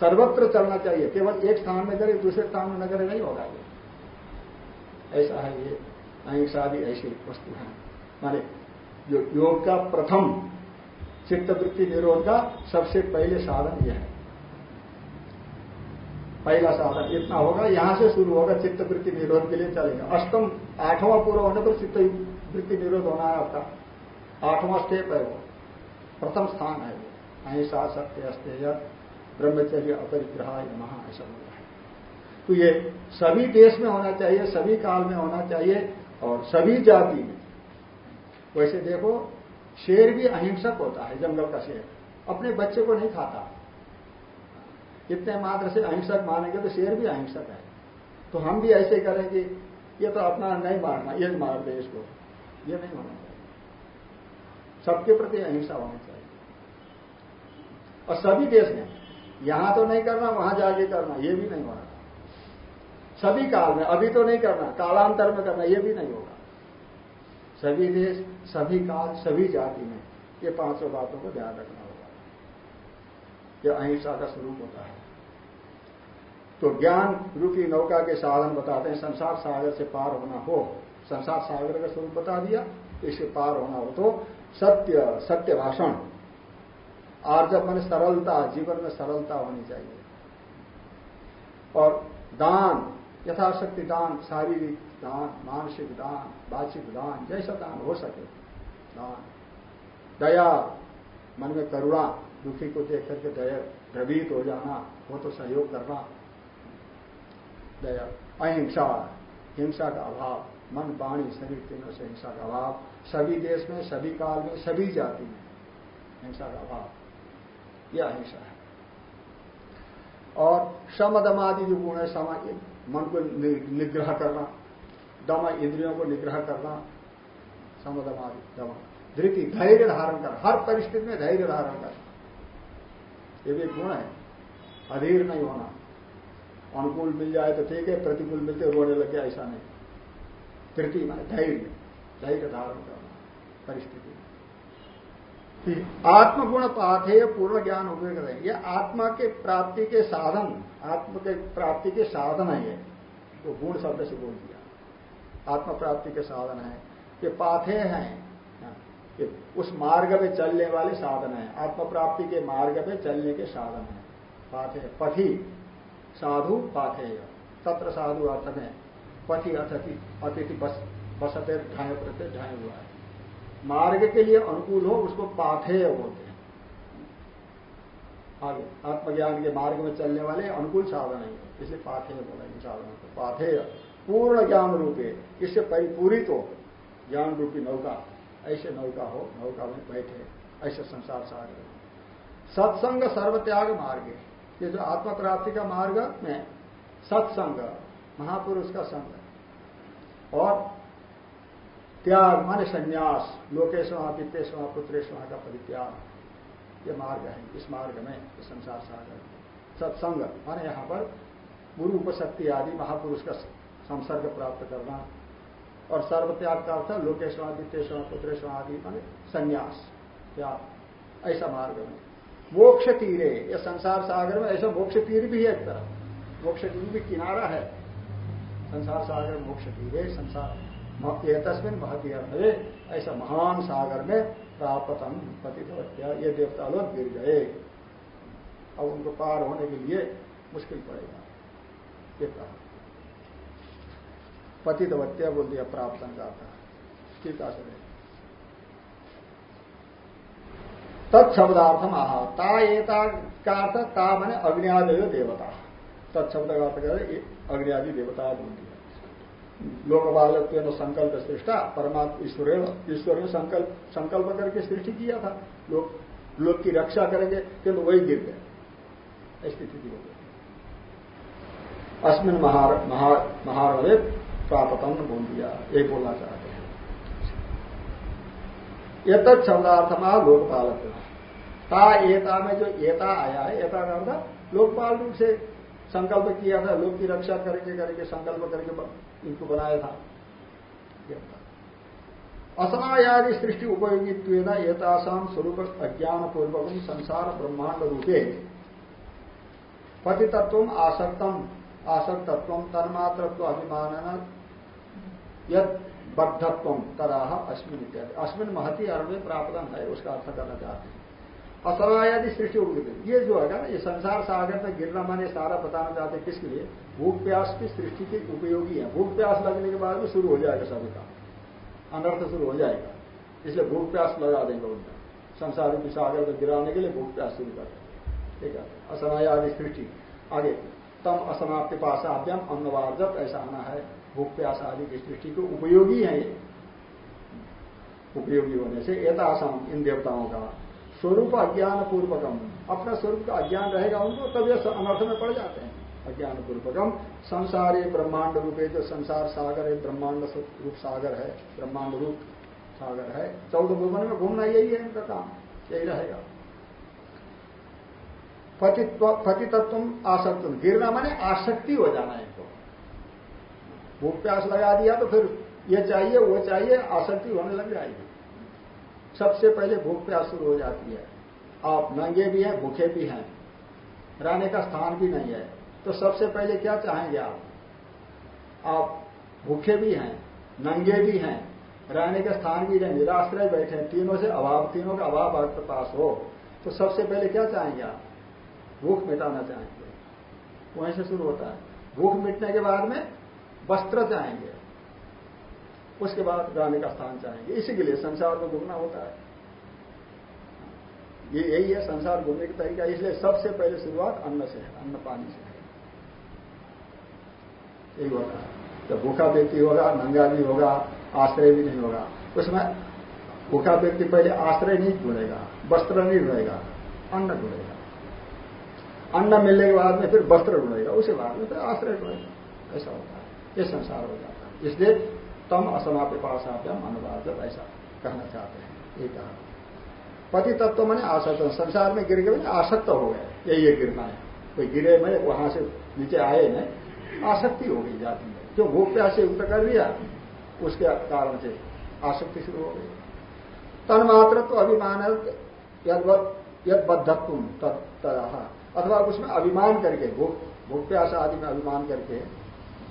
सर्वत्र चलना चाहिए, केवल एक स्थान में करे दूसरे स्थान में न करे नहीं होगा ये। ऐसा है ये। अहिंसा भी ऐसी वस्तु है। माने जो योग का प्रथम चित्तवृत्ति निरोध का सबसे पहले साधन यह है। पहला साधन इतना होगा, यहाँ से शुरू होगा चित्तवृत्ति निरोध के लिए चलेगा। अष्टम, आठवां पूरा होने पर चित्त वृत्ति निरोध होना है आपका आठवां स्टेप है वो। प्रथम स्थान है वो। अहिंसा, सत्य, अस्तेय, ब्रह्मचर्य, अपरिग्रह महा ऐसा बोला है तो ये सभी देश में होना चाहिए, सभी काल में होना चाहिए और सभी जाति में। वैसे देखो, शेर भी अहिंसक होता है, जंगल का शेर। अपने बच्चे को नहीं खाता। इतने मात्र से अहिंसक मानेंगे तो शेर भी अहिंसक है। तो हम भी ऐसे करें कि ये तो अपना नहीं मारना, ये मार दे इसको। ये नहीं होना चाहिए। सबके प्रति अहिंसा होनी चाहिए। और सभी देश में, यहाँ तो नहीं करना, वहाँ जाके करना, ये भी नहीं होना। सभी काल में, अभी तो नहीं करना, कालांतर में करना, ये भी नहीं होगा। सभी देश, सभी काल, सभी जाति में ये पाँचों बातों को ध्यान रखना होगा। यह अहिंसा का स्वरूप होता है। तो ज्ञान रूपी नौका के साधन बताते हैं, संसार सागर से पार होना हो संसार सागर का स्वरूप बता दिया इससे पार होना हो तो सत्य सत्य भाषण। आर्जव मन सरलता, जीवन में सरलता होनी चाहिए। और दान, यथाशक्ति दान, शारीरिक दान, मानसिक दान, वाचिक दान, जैसा दान हो सके, दान। दया, मन में करुणा, दुखी को देख करके दया, द्रवीत हो जाना हो तो सहयोग करना। दया, अहिंसा, हिंसा का अभाव। मन, वाणी, शरीर तीनों से हिंसा का अभाव। सभी देश में, सभी काल में, सभी जाति में हिंसा का अभाव। यह अहिंसा है। और समदमादि जो गुण है, समा मन को निग्रह करना, दम, इंद्रियों को निग्रह करना समदम आदि दम। धृति, धैर्य धारण कर हर परिस्थिति में धैर्य धारण कर ये भी गुण है। अधीर नहीं होना। अनुकूल मिल जाए तो ठीक है, प्रतिकूल मिलते, रोने लग ऐसा नहीं। धृति माने धैर्य धैर्य धारण करना, परिस्थिति। आत्मगुण पाठेय पूर्ण ज्ञान उपयोग करें यह आत्मा के प्राप्ति के साधन, आत्म के प्राप्ति के साधन है ये। तो गुण शब्द से बोल दिया। आत्म प्राप्ति के साधन है। ये पाथे हैं। ये उस मार्ग में चलने वाले साधन है। आत्म प्राप्ति के मार्ग में चलने के साधन है। पाथे पथी साधु पाथेय तत्र साधु अर्थ में पथी अतिथि अतिथि बस, बसते ढाए प्रत्यय ढाए हुआ है। मार्ग के लिए अनुकूल हो, उसको पाथेय बोलते हैं। आगे, आत्मज्ञान के मार्ग में चलने वाले अनुकूल साधन है। इसलिए पाथेय बोला इन साधनों को। पाथेय पूर्ण ज्ञान रूपे, इससे परिपूरित हो। ज्ञान रूपी नौका, ऐसे नौका हो, नौका में बैठे, ऐसे संसार सागर सत्संग सर्वत्याग मार्ग ये जो आत्म प्राप्ति का मार्ग में सत्संग। महापुरुष का संग और त्याग माने संन्यास लोकेश्वर वित्तेश्वर पुत्रेश्वर का परित्याग, ये मार्ग है, इस मार्ग में संसार सागर सत्संग, माने यहाँ पर गुरु उपशक्ति आदि महापुरुष का संसर्ग प्राप्त करना। और सर्वत्याग का अर्थ लोकेश्वर वित्तेश्वर पुत्रेश्वर आदि माने संन्यास, त्याग, ऐसा मार्ग में। मोक्ष तीरे, ये संसार सागर में ऐसा मोक्ष तीर भी है एक तरह। मोक्ष तीर भी किनारा है। संसार सागर मोक्ष तीरे संसार तस्मिन महती अर्थ ऐसा महान सागर में प्रापतम पतित ये देवता लोग गिर गए। अब उनको पार होने के लिए मुश्किल पड़ेगा। ये कहा। पतितवत्या बोल दिया प्राप्त का था है तत्शब्दार्थम आह। ता एता का अर्थ ता मैंने अग्नियादय देवता। तत्शब्द का अर्थ कर अग्नियादि देवता बोल दिया लोक बालत्व संकल्प सृष्टा, परमात्मा ईश्वर ईश्वर ने संकल्प संकल्प करके सृष्टि किया था। लोग लोग की रक्षा करेंगे किंतु वही गिर गए स्थिति हो गई। अस्मिन महार प्रापतन बोल दिया, ये बोलना चाहते हैं। ये तत् शब्दार्थमा लोकपाल ता एता में जो एता आया है, एता का अर्थ लोकपाल रूप से संकल्प किया था, लोक की रक्षा करेंगे करके संकल्प करके इनको बनाया था। असनायादि सृष्टि उपयोगित्व एतासाम स्वरूप अज्ञान पूर्वक संसार ब्रह्मांड रूपे। पतितत्व आसक्तम आसक्तत्व तन्मात्रत्व अभिमान यद बद्धत्व तराह अश्विन इत्यादि। अश्विन महती अर्थ में प्राप्तन है, उसका अर्थ करना चाहते हैं। असनायादि सृष्टि उपयुक्त ये जो है ना, ये संसार सागर में गिरना माने सारा बताना चाहते हैं किसके लिए? भूख प्यास की सृष्टि के उपयोगी है। भूख प्यास लगने के बाद में शुरू हो जाएगा सभी का अनर्थ शुरू हो जाएगा। इसलिए भूख प्यास लगा देंगे उनका। संसार की सागर में गिराने के लिए भूख प्यास शुरू कर देंगे। ठीक है? असनायादि सृष्टि। आगे, तम असमाप्ति पास आद्यम अन्नवार्जत, ऐसा आना है। भूख प्यास आदि की सृष्टि के उपयोगी है ये। उपयोगी होने से एतासाम इन देवताओं का स्वरूप अज्ञान पूर्वकम अपना स्वरूप का अज्ञान रहेगा उनको, तब यह अनर्थ में पड़ जाते हैं। अज्ञान पूर्वकम संसार ये ब्रह्मांड रूपे जो संसार सागर है, ब्रह्मांड रूप सागर है, ब्रह्मांड रूप सागर है। चौदह भुवन में घूमना यही है इनका काम, यही रहेगा। पतितत्व आसक्त गिरना माने आसक्ति हो जाना है इनको। भूख प्यास लगा दिया तो फिर ये चाहिए, वो चाहिए, आसक्ति होने लग जाएगी। सबसे पहले भूख प्यास शुरू हो जाती है। आप नंगे भी हैं, भूखे भी हैं। रहने का स्थान भी नहीं है। तो सबसे पहले क्या चाहेंगे आप? आप भूखे भी हैं, नंगे भी हैं, रहने का स्थान भी नहीं, निराश्रय बैठे हैं, तीनों से अभाव, तीनों का अभाव आपके पास हो तो सबसे पहले क्या चाहेंगे आप? भूख मिटाना चाहेंगे। वहीं से शुरू होता है। भूख मिटने के बाद में वस्त्र चाहेंगे। उसके बाद रहने का स्थान चाहेंगे। इसी के लिए संसार में घूमना होता है। ये यही है, संसार घूमने का तरीका। इसलिए सबसे पहले शुरुआत अन्न से है, अन्न पानी से है। यही होता है। जब भूखा व्यक्ति होगा, नंगा भी होगा, आश्रय भी नहीं होगा, उसमें भूखा व्यक्ति पहले आश्रय नहीं ढूंढेगा, वस्त्र नहीं ढूंढेगा, अन्न ढूंढेगा। अन्न मिलने के बाद में फिर वस्त्र ढूंढेगा, उसे बाद में फिर आश्रय ढूंढेगा। ऐसा होता है। ये संसार हो जाता है। इसलिए तम असमाप्य पाशाभ्यम अनुवाद ऐसा कहना चाहते हैं ये कहा। पति तत्व मैंने आसक्त। संसार में गिर गए आसक्त हो गए। यही ये गिरना है। कोई गिरे में वहाँ से नीचे आए नहीं। आसक्ति हो गई जाति में। जो भूख प्यास से युक्त कर दिया, उसके कारण से आसक्ति शुरू हो गई। तन्मात्र तो अभिमान यद बद्धत्व अथवा उसमें अभिमान करके भूख भूख प्यास आदि में अभिमान करके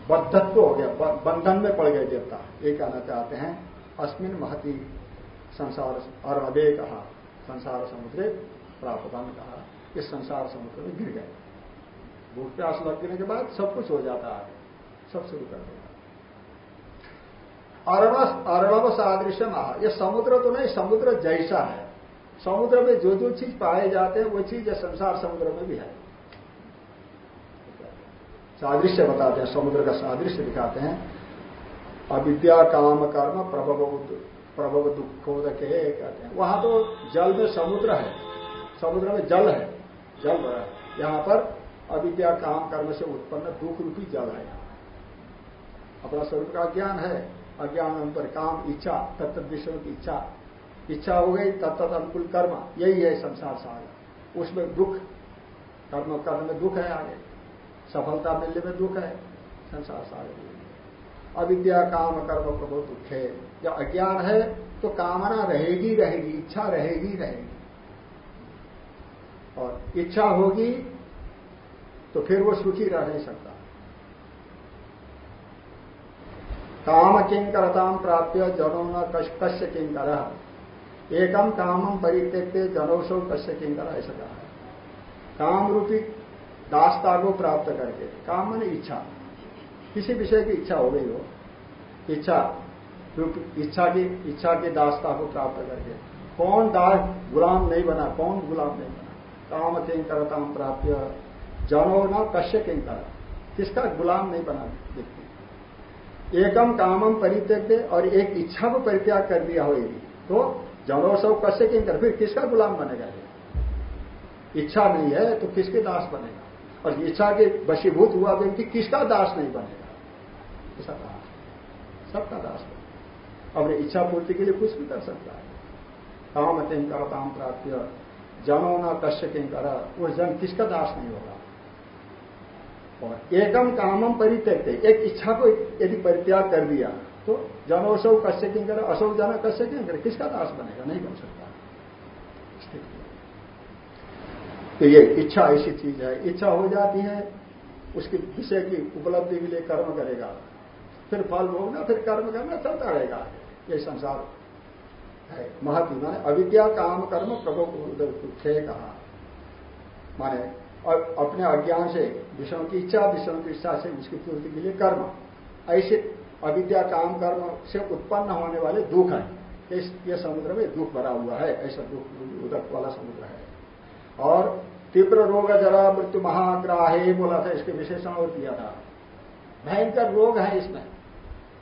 बद्धत्व हो गया बंधन में पड़ गए देवता। ये कहना चाहते हैं, अस्मिन महती संसार और अदे कहा, संसार समुद्र प्राप्तान कहा। इस संसार समुद्र में गिर गए। भूख प्यास लगने के बाद सब कुछ हो जाता है, सब शुरू कर देगा अरणव सादृश्य महा। यह समुद्र तो नहीं, समुद्र जैसा है। समुद्र में जो जो चीज़ पाए जाते हैं, वो चीज़ संसार समुद्र में भी है। सादृश्य बताते हैं, समुद्र का सादृश्य दिखाते हैं। अविद्या, काम, कर्म, प्रभव प्रभव दुखोदक कहते हैं। वहाँ तो जल में समुद्र है, समुद्र में जल है, जल भरा है। यहाँ पर अविद्या, काम, कर्म से उत्पन्न दुख रूपी जल है। अपना स्वरूप का ज्ञान है, अज्ञान पर काम, इच्छा तत्त विषय की इच्छा। इच्छा हो गई तत्त अनुकूल कर्म, यही है संसार सागर। उसमें दुख, कर्म कर्म में दुख है आगे। सफलता मिलने में दुख है, संसार सागर अविद्या, काम, कर्म प्रभु दुख है। जब अज्ञान है तो कामना रहेगी रहेगी, इच्छा रहेगी रहेगी। और इच्छा होगी तो फिर वो सुखी रह नहीं सकता। काम किंकरताम प्राप्य जनो न कश्य किंकर। एकम कामम परित्यक्ते जनोसौ कश्य किंकर ऐसा कहा है। काम रूपी दासता को प्राप्त करके। काम मैंने इच्छा। किसी विषय की इच्छा हो गई हो, इच्छा इच्छा की इच्छा की दासता को प्राप्त करके। कौन दास गुलाम नहीं बना, कौन गुलाम नहीं बना? काम किंकरताम प्राप्य जनो न, कश्य किंकर किसका गुलाम नहीं बना? व्यक्ति एकम कामम परित्यक्ते और एक इच्छा को परित्याग कर दिया हो यदि तो जनोत्सव कश्य किंकर फिर किसका गुलाम बनेगा? इच्छा नहीं है तो किसके दास बनेगा? और इच्छा के वशीभूत हुआ व्यक्ति किसका दास नहीं बनेगा? ऐसा कहा। सबका दास बनेगा। अपनी इच्छा पूर्ति के लिए कुछ भी कर सकता है। काम किंकर काम प्राप्त जनो न कश्य किंकर वो जन किसका दास नहीं होगा? और एकम कामम परित्यक्ते। एक इच्छा को यदि परित्याग कर दिया तो जनोत्सव कश्य किंकर असौ जन कश्य किंकर किसका दास बनेगा? नहीं बन सकता। तो ये इच्छा ऐसी चीज़ है, इच्छा हो जाती है, उसकी विषय की उपलब्धि के लिए कर्म करेगा। फिर फल भोगना, फिर कर्म करना, चलता रहेगा। ये संसार है। महत्व माने अविद्या, काम, कर्म, प्रभु कहा। माने और अपने अज्ञान से विषयों की इच्छा विषयों की इच्छा से, उसकी पूर्ति के लिए कर्म। ऐसे अविद्या, काम, कर्म से उत्पन्न होने वाले दुख है। ये समुद्र में दुख भरा हुआ है, ऐसा दुख उदक वाला समुद्र और तीव्र रोग जरा मृत्यु महाग्राहे बोला था, इसके विशेषण और दिया था। भयंकर रोग है इसमें।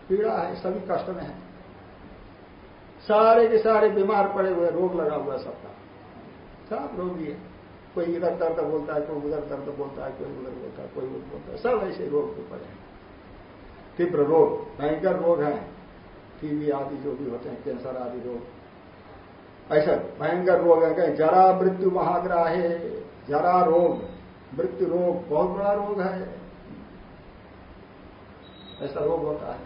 पीड़ा है, सभी कष्ट में है। सारे के सारे बीमार पड़े हुए, रोग लगा हुआ सबका। सब रोगी है। कोई इधर दर्द बोलता है, कोई उधर दर्द बोलता है, कोई उधर बोलता है, कोई उधर बोलता है। सब ऐसे रोग के पड़े हैं। तीव्र रोग, भयंकर रोग है। टीवी आदि जो भी होते हैं, कैंसर आदि रोग। ऐसा भयंकर रोग है, कहीं, जरा मृत्यु महाग्रह है जरा रोग, मृत्यु रोग, बहुत बड़ा रोग है। ऐसा रोग होता है।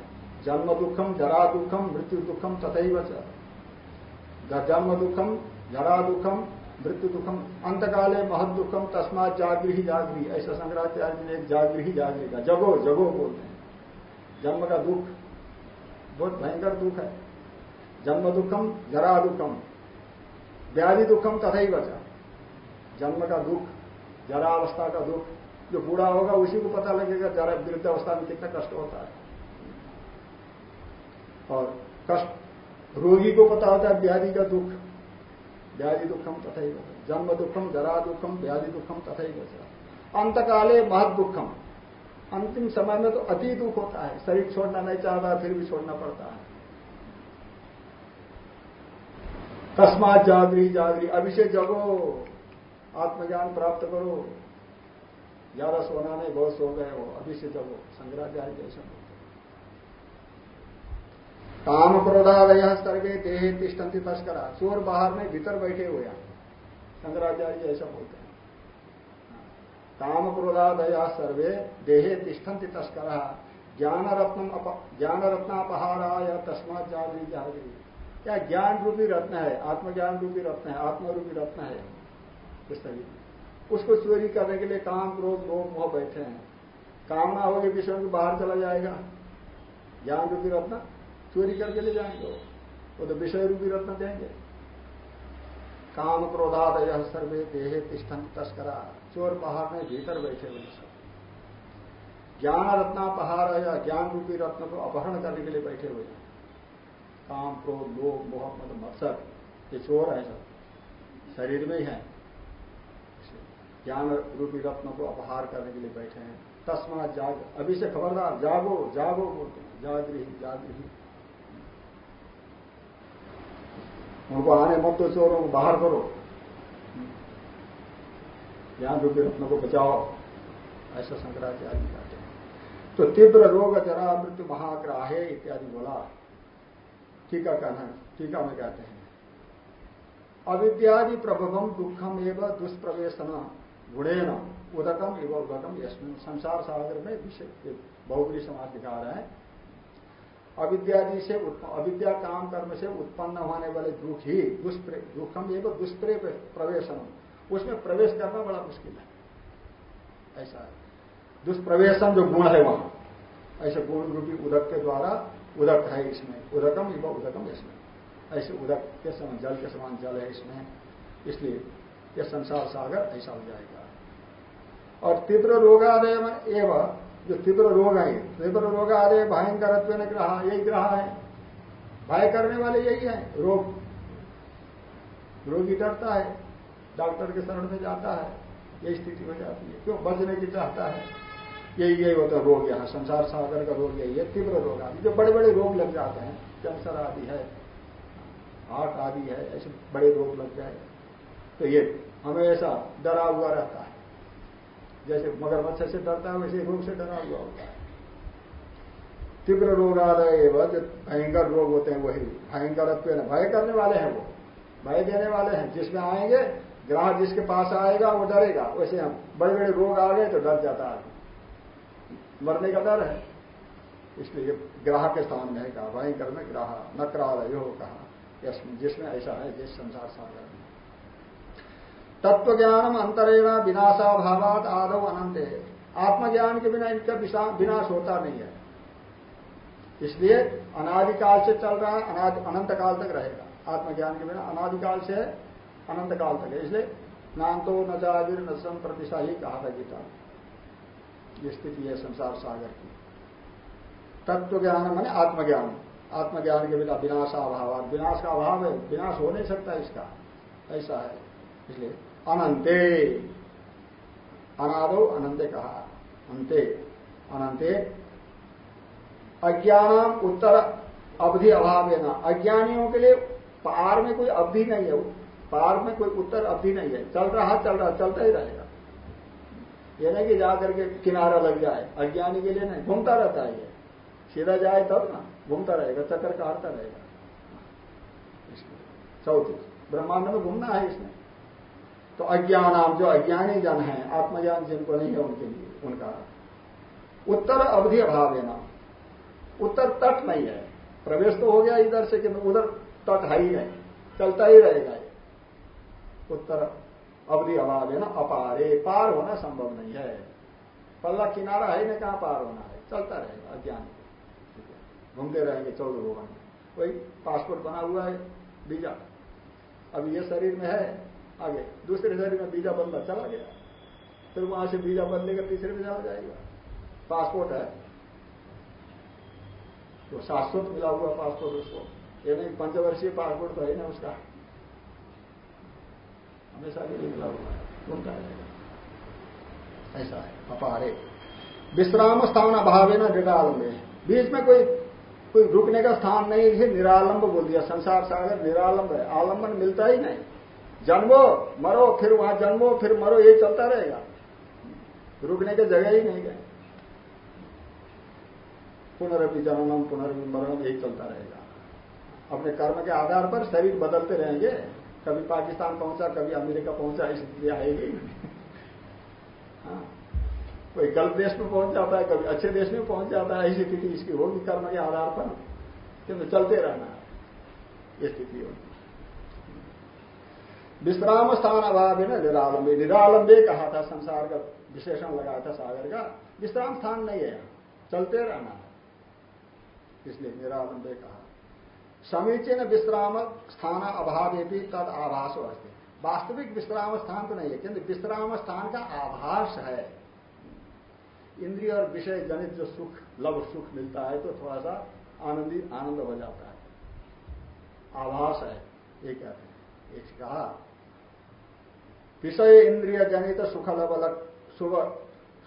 जन्म दुखम, जरा दुखम, मृत्यु दुखम तथा जन्म दुखम, जरा दुखम, मृत्यु दुखम, अंतकाले महद दुखम तस्मा जागृही जागृही। ऐसा शंकराचार्य ने एक जागृही जागृही का जगो जगो बोलते हैं। जन्म का दुख, बहुत भयंकर दुख है। जन्म दुखम, जरा दुखम व्याधि दुखम तथा ही बचा जन्म का दुख जरा अवस्था का दुख, जो बूढ़ा होगा उसी को पता लगेगा जरा वृद्ध अवस्था में कितना कष्ट होता है। और कष्ट, रोगी को पता होता है व्याधि का दुख। व्याधि दुखम तथा ही बचा जन्म दुखम, जरा दुखम, व्याधि दुखम तथा ही बचा अंतकाले महत दुखम। अंतिम समय में तो अति दुख होता है। शरीर छोड़ना नहीं चाहता, फिर भी छोड़ना पड़ता है। तस्मात जागरी जागरी। अभी से जगो, आत्मज्ञान प्राप्त करो। ज़्यादा सोना नहीं बहुत सो गए हो। अभी से जगो संग्रहाचार्य जैसा काम क्रोधादय सर्वे देहे तिष्ठन्ति तस्करा। चोर बाहर में भीतर बैठे हुए हैं। शंकराचार्य ऐसा बोलते हैं। काम क्रोधादय सर्वे देहे तिष्ठन्ति तस्करा। ज्ञान रत्न ज्ञान रत्नापहारा या तस्मात जागरी जागरी। क्या ज्ञान रूपी रत्न है? आत्मज्ञान रूपी रत्न है आत्मा रूपी रत्न है। इस तरीके उसको चोरी करने के लिए काम, क्रोध लोग मोह बैठे हैं। कामना होगी विषय में बाहर चला जाएगा। ज्ञान रूपी रत्न, चोरी करके ले जाएँगे वो। तो विषय रूपी रत्न देंगे। काम क्रोधादय सर्वे देहे तिष्ठन तस्करा। चोर पहाड़ में भीतर बैठे हुए सब। ज्ञान रत्नापहार या ज्ञान रूपी रत्न को अपहरण करने के लिए बैठे हुए हैं। काम, क्रोध, लोभ मोह मतलब मत्सर ये चोर है सब। शरीर में ही है। ज्ञान रूपी रत्न को अपहार करने के लिए बैठे हैं। तस्मा जाग, अभी से खबरदार, जागो जागो बोलते हैं। जागृही जागृही। उनको आने मत तो चोरों को, बाहर करो। ज्ञान रूपी रत्न को बचाओ। ऐसा शंकराचार्य कहते हैं। तो तीव्र रोग, जरा मृत्यु महाग्राहे इत्यादि बोला। टीका कहना टीका में कहते हैं। अविद्यादि प्रभवम दुखम एवं दुष्प्रवेशन, गुणेन उदकम एवं उदकम यशमिन संसार सागर में बहुबरी समाज दिखा रहे हैं। अविद्यादि से अविद्या काम कर्म से उत्पन्न होने वाले दुख ही दुखम एवं दुष्प्रे प्रवेशन उसमें प्रवेश करना बड़ा मुश्किल है। ऐसा है। दुष्प्रवेशन जो गुण है वहाँ, ऐसे गुण रूपी उदक के द्वारा उदक है इसमें। उदकम एवं उदकम इसमें ऐसे उदक के समान जल के समान जल है इसमें। इसलिए यह संसार सागर ऐसा हो जाएगा। और तीव्र रोगादय एवं, जो तीव्र रोग है, तीव्र रोग आदय भयंकर ग्रह, यही ग्रह है। भय करने वाले यही है, रोग। रोगी डरता है, डॉक्टर के शरण में जाता है, यही स्थिति हो जाती है। क्यों? बचने की चाहता है। यही यही होता है, रोग यहाँ, संसार सागर का रोग यही है, तीव्र रोग आदि, जो बड़े बड़े रोग लग जाते हैं, कैंसर आदि है, हार्ट आदि है, ऐसे बड़े रोग लग जाए। तो ये हमेशा डरा हुआ रहता है। जैसे मगरमच्छ से डरता है, वैसे रोग से डरा हुआ होता है। तीव्र रोग आदय जो भयंकर रोग होते हैं, वही भयंकर भय करने वाले हैं वो। भय देने वाले हैं, जिसमें आएँगे ग्राहक जिसके पास आएगा, वो डरेगा। वैसे हम बड़े बड़े रोग आ गए तो डर जाता है। मरने का डर है। इसलिए ग्राह के स्थान में कहा भयंकर में ग्राह, न क्रालय हो, कहा जिसमें ऐसा है, जिस संसार सागर में। तत्व ज्ञानम अंतरेण विनाशाभावात आदो अनंत है आत्मज्ञान के बिना इनका विनाश होता नहीं है। इसलिए अनादिकाल से चल रहा है अनंत काल तक रहेगा। आत्मज्ञान के बिना अनादिकाल से अनंत काल तक है। इसलिए नान्तो न जागिर न सम प्रतिशा ही कहा था गीता ये स्थिति है संसार सागर की। तत्व ज्ञान मैंने आत्मज्ञान। आत्मज्ञान के बिना विनाश अभाव। विनाश का अभाव है, विनाश हो नहीं सकता इसका। ऐसा है। इसलिए अनंते। अनादो अनंते कहा। अंते। अनंते। अज्ञान उत्तर अवधि अभाव है ना। अज्ञानियों के लिए पार में कोई अवधि नहीं है। पार में कोई उत्तर अवधि नहीं है। चल रहा चल रहा, चलता ही रहेगा। ये नहीं कि जाकर के किनारा लग जाए, अज्ञानी के लिए नहीं, घूमता रहता है ये। सीधा जाए तब ना, घूमता रहेगा, चक्कर काटता रहेगा। चौथी ब्रह्मांड में घूमना है इसमें। तो अज्ञान जो अज्ञानी जन है, आत्मज्ञान जिनको नहीं है उनके लिए, उनका। उत्तर अवधि अभाव है ना। उत्तर तट नहीं है। प्रवेश तो हो गया इधर से कि उधर तट है ही नहीं चलता ही रहेगा उत्तर अवधि अभाव है ना, अपारे, पार होना संभव नहीं है। पल्ला किनारा है ना कहाँ पार होना है? चलता रहेगा, अज्ञान घूमते रहेंगे, चौदह भवन वही पासपोर्ट बना हुआ है बीजा अब ये शरीर में है, आगे। दूसरे शरीर में बीजा बदला, चला गया। फिर वहाँ से बीजा बदलेगा, तीसरे में चला जाएगा। पासपोर्ट है। तो शाश्वत मिला हुआ पासपोर्ट उसको। ये नहीं, पंचवर्षीय पासपोर्ट तो है ना उसका। हमेशा के लिए मिला हुआ है उनका ऐसा है। अपारे। विश्राम स्थान अभाव है ना निरालंब बीच में कोई कोई रुकने का स्थान नहीं है निरालंब बोल दिया। संसार सागर निरालंब है। आलंबन मिलता ही नहीं। जन्मो, मरो, फिर वहाँ जन्मो, फिर मरो, ये चलता रहेगा। रुकने की जगह ही नहीं गए पुनरअपि जननम पुनरअपि मरणम, यही चलता रहेगा। अपने कर्म के आधार पर शरीर बदलते रहेंगे। कभी पाकिस्तान पहुँचा, कभी अमेरिका पहुँचा स्थिति आएगी। हाँ। कोई गलत देश में पहुँच जाता है, कभी अच्छे देश में पहुँच जाता है, ऐसी स्थिति इसकी होगी कर्म के आधार पर। किंतु चलते रहना है, ये स्थिति होगी। विश्राम स्थान अभाव है ना निरालंबे निरालंबे कहा था, संसार का विशेषण लगाया था सागर का। विश्राम स्थान नहीं है चलते रहना इसलिए निरालंबे कहा समीचीन विश्राम स्थान अभाव भी तद आभास अस्थित वास्तविक विश्राम स्थान तो नहीं है, किंतु विश्राम स्थान का आभास है। इंद्रिय और विषय जनित जो सुख, लव सुख मिलता है तो थोड़ा सा आनंदी, आनंद हो जाता है। आभास है, ये कहते हैं? एक कहा, विषय इंद्रिय जनित सुख, लव शुभ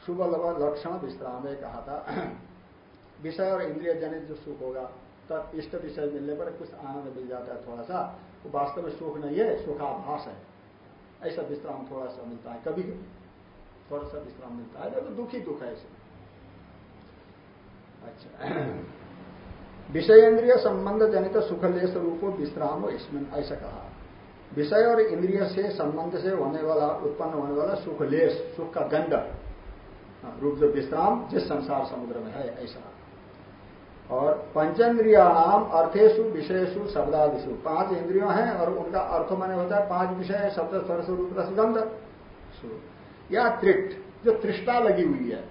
शुभ लव लक्षण विश्राम कहा था। [clears throat] विषय और इंद्रिय जनित जो सुख होगा तब इष्ट विषय मिलने पर कुछ आनंद मिल जाता है थोड़ा सा वो वास्तव में सुख नहीं है सुखाभास है। ऐसा विश्राम थोड़ा सा मिलता है। कभी थोड़ा सा विश्राम मिलता है। तो दुखी दुख है ऐसे। अच्छा। [clears throat] विषय इंद्रिय संबंध जनित सुखलेश रूपो विश्राम इसमें ऐसा कहा। विषय और इंद्रिय से संबंध से होने वाला उत्पन्न होने वाला सुख लेस सुख का गंध। हाँ, रूप जो विश्राम जिस संसार समुद्र में है ऐसा। और पंचेंद्रिया नाम अर्थेशु विषयसु शब्दादिशु पाँच इंद्रियों हैं और उनका अर्थ माने होता है पाँच विषय है शब्द स्पर्श रूप रसगंध या त्रिट जो तृष्णा लगी हुई है।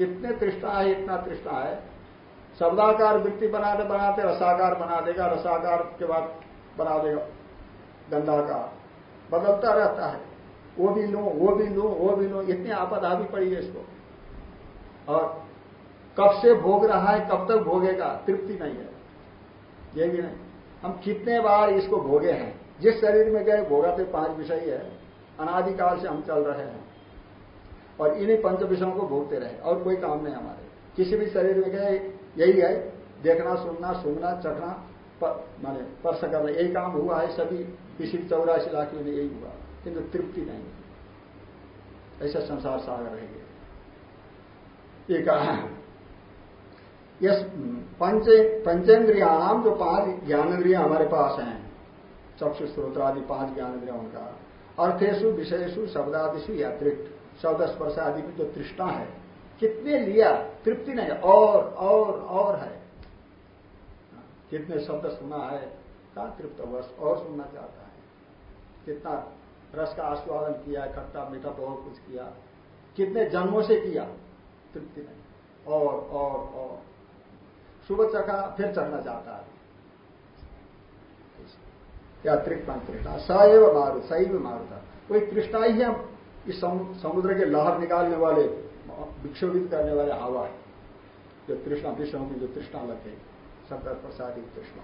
इतने तृष्णा है, इतना तृष्णा है। शब्दाकार वृत्ति बनाते बनाते, रसाकार बना देगा, रसाकार के बाद बना देगा गंधाकार। बदलता रहता है। वो भी लो, वो भी लो, वो भी लो, इतनी आपदा भी पड़ी है इसको। और कब से भोग रहा है, कब तक भोगेगा, तृप्ति नहीं है। ये भी नहीं हम कितने बार इसको भोगे हैं। जिस शरीर में गए, भोगा तो पाँच विषय है। अनादिकाल से हम चल रहे हैं। और इन्हीं पंच विषयों को भोगते रहे। और कोई काम नहीं हमारे। किसी भी शरीर में गए, यही है। देखना, सुनना सुनना चखना माने, स्पर्श करना, यही काम हुआ है सभी किसी चौरासी लाख में यही हुआ। किंतु तृप्ति नहीं ऐसा संसार सागर रहेंगे एक यस, पंचे पंचेंद्रियाम जो पाँच ज्ञानेन्द्रिया हमारे पास हैं। चक्षु स्त्रोत्र आदि पाँच ज्ञानेन्द्रिया उनका। अर्थेशु विषयसु शब्दादिशु या तृप्त शब्द स्पर्श आदि की जो तृष्णा है, कितने लिया, तृप्ति नहीं, और और और है। कितने शब्द सुना है कहा तृप्त बस, और सुनना चाहता है। कितना रस का आस्वादन किया, खट्टा, मीठा, बहुत कुछ किया। कितने जन्मों से किया, तृप्ति नहीं, और और और। सुबह चखा, फिर चढ़ना चाहता है। या तृप्त तृष्णा सैव मारू, सैव मारूता कोई तृष्णा ही? है इस समुद्र के लहर निकालने वाले, विक्षोभित करने वाले हवा है। जो तृष्णा विष्णु की जो तृष्णा लगे शब्द प्रसादी तृष्णा।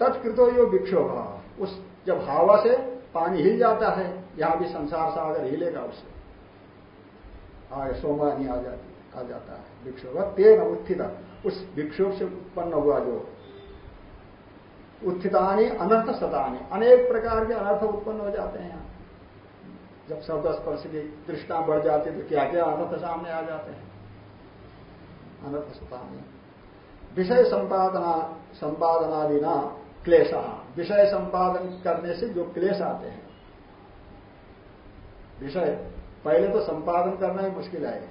तत्कृतो यो विक्षोभ। उस, जब हवा से पानी हिल जाता है, यहाँ भी संसार सागर हिलेगा उससे आगे सोमानी आ जाती, आ जाता है। विक्षोभ। तेन उत्थित उस विक्षोभ से उत्पन्न हुआ जो उत्थितानी अनर्थ सतानी। अनेक प्रकार के अनर्थ उत्पन्न हो जाते हैं जब शब्द स्पर्श की तृष्णा बढ़ जाती है तो क्या क्या अनर्थ सामने आ जाते हैं? अनर्थ सतानी। विषय संपादना, संपादनादिना, क्लेश। विषय संपादन करने से जो क्लेश आते हैं। विषय, पहले तो संपादन करना ही मुश्किल है।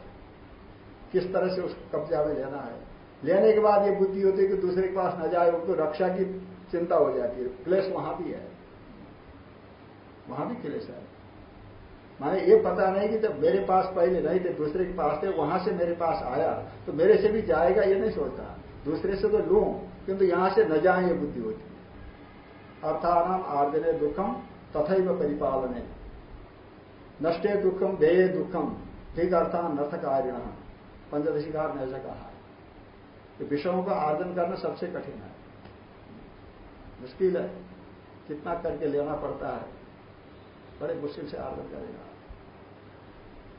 किस तरह से उस कब्जा में लेना है? लेने के बाद ये बुद्धि होती है कि दूसरे के पास न जाए उसको रक्षा की चिंता हो जाती है। क्लेश वहाँ भी है। वहाँ भी क्लेश है। माने ये पता नहीं कि जब मेरे पास पहले नहीं थे, दूसरे के पास थे, वहाँ से मेरे पास आया तो मेरे से भी जाएगा, ये नहीं सोचता। दूसरे से तो लू, किंतु यहाँ से न जाए, ये बुद्धि होती है। अर्थानाम आर्दने दुखम तथा व परिपालने। नष्टे दुखम देय दुखम, ठीक अर्थान नर्थ कार्य पंचदशिकार ने ऐसा कहा है विषयों का आर्जन करना सबसे कठिन है। मुश्किल है। कितना करके लेना पड़ता है, बड़े मुश्किल से आर्जन करेगा।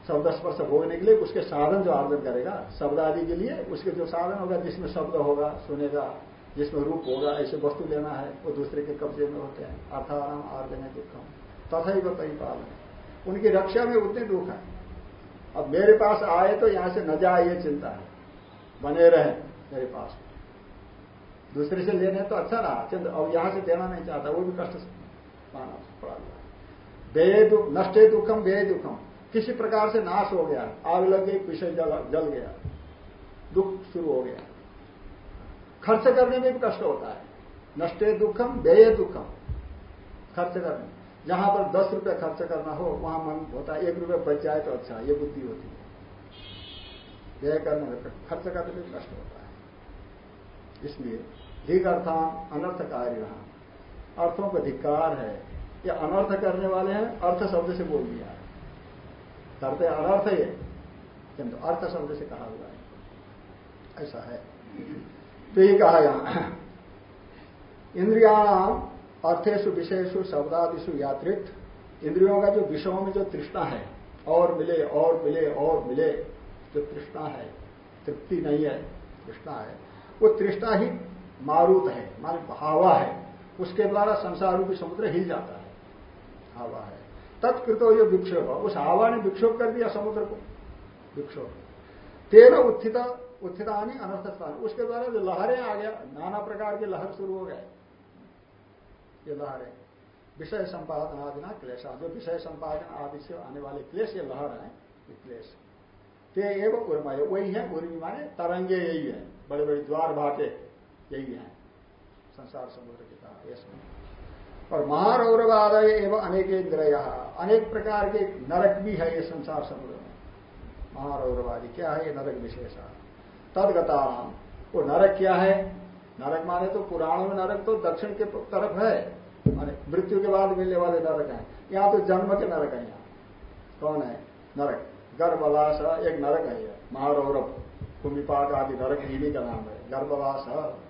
शब्द स्पर्श भोगने के लिए उसके साधन जो आर्जन करेगा, शब्द आदि के लिए उसके जो साधन होगा, जिसमें शब्द होगा, सुनेगा, जिसमें रूप होगा, ऐसे वस्तु लेना है, वो दूसरे के कब्जे में होते हैं। अर्थाराम आर्जन दुखम तथा ही वही पाल है उनकी रक्षा में उतने दुख है। अब मेरे पास आए तो यहाँ से न जाए ये चिंता है। बने रहे। मेरे पास। दूसरे से लेने तो अच्छा रहा। चिंता अब यहाँ से देना नहीं चाहता, वो भी कष्ट पाना पड़ा व्यय दुख, नष्टे दुखम, व्यय दुखम। किसी प्रकार से नाश हो गया, आग लग गई, विषय जल जल गया, दुख शुरू हो गया। खर्च करने में भी कष्ट होता है। नष्टे दुखम, व्यय दुखम। खर्च करने जहाँ पर दस रुपये खर्च करना हो, वहाँ मन होता है, एक रुपये बच जाए तो अच्छा ये बुद्धि होती है। व्यय करने में खर्च करने में कष्ट होता है। इसलिए धिक अर्थान अनर्थ कार्य अर्थों का धिकार है। ये अनर्थ करने वाले हैं, अर्थ शब्द से बोल दिया है। करते अनर्थ है किंतु अर्थ शब्द से कहा हुआ है। ऐसा है। तो ये कहा यहाँ, इंद्रियाणाम अर्थेशु विषयसु शब्दादिशु यात्रित। इंद्रियों का जो विषयों में जो तृष्णा है, और मिले और मिले और मिले, जो तृष्णा है, तृप्ति नहीं है, तृष्णा है वो तृष्णा ही मारूत है, मान हावा है। उसके द्वारा संसार रूपी समुद्र हिल जाता है। हावा है। तत्कृत ये विक्षोभ। उस हावा ने विक्षोभ कर दिया समुद्र को। विक्षोभ। तेरह उत्थित, उत्थितानी अनर्थस्थान। उसके द्वारा जो लहरें आ गया, नाना प्रकार के लहर शुरू हो गए। ये लहरें। विषय संपादन आदि ना क्लेश। जो विषय संपादन आदि से आने वाले क्लेश, ये लहर है क्लेश। ते एवं उर्मय। वही है उर्मी माने तरंगे यही है। बड़े बड़े द्वार भाटे यही है। संसार समुद्र के कहा इसमें और महारौरवाद एवं अनेक इंद्रिय अनेक प्रकार के नरक भी है ये संसार समुद्र में। महारौरवादी क्या है ये नरक विशेष? तदगता वो नरक क्या है? नरक माने तो पुराणों में नरक तो दक्षिण के तरफ़ है, माने मृत्यु के बाद मिलने वाले नरक हैं। यहाँ तो जन्म के नरक है यहाँ। कौन है? नरक। गर्भवास एक नरक है महारौरव। भूमिपाक आदि नरक इन्हीं का नाम है। गर्भवास है।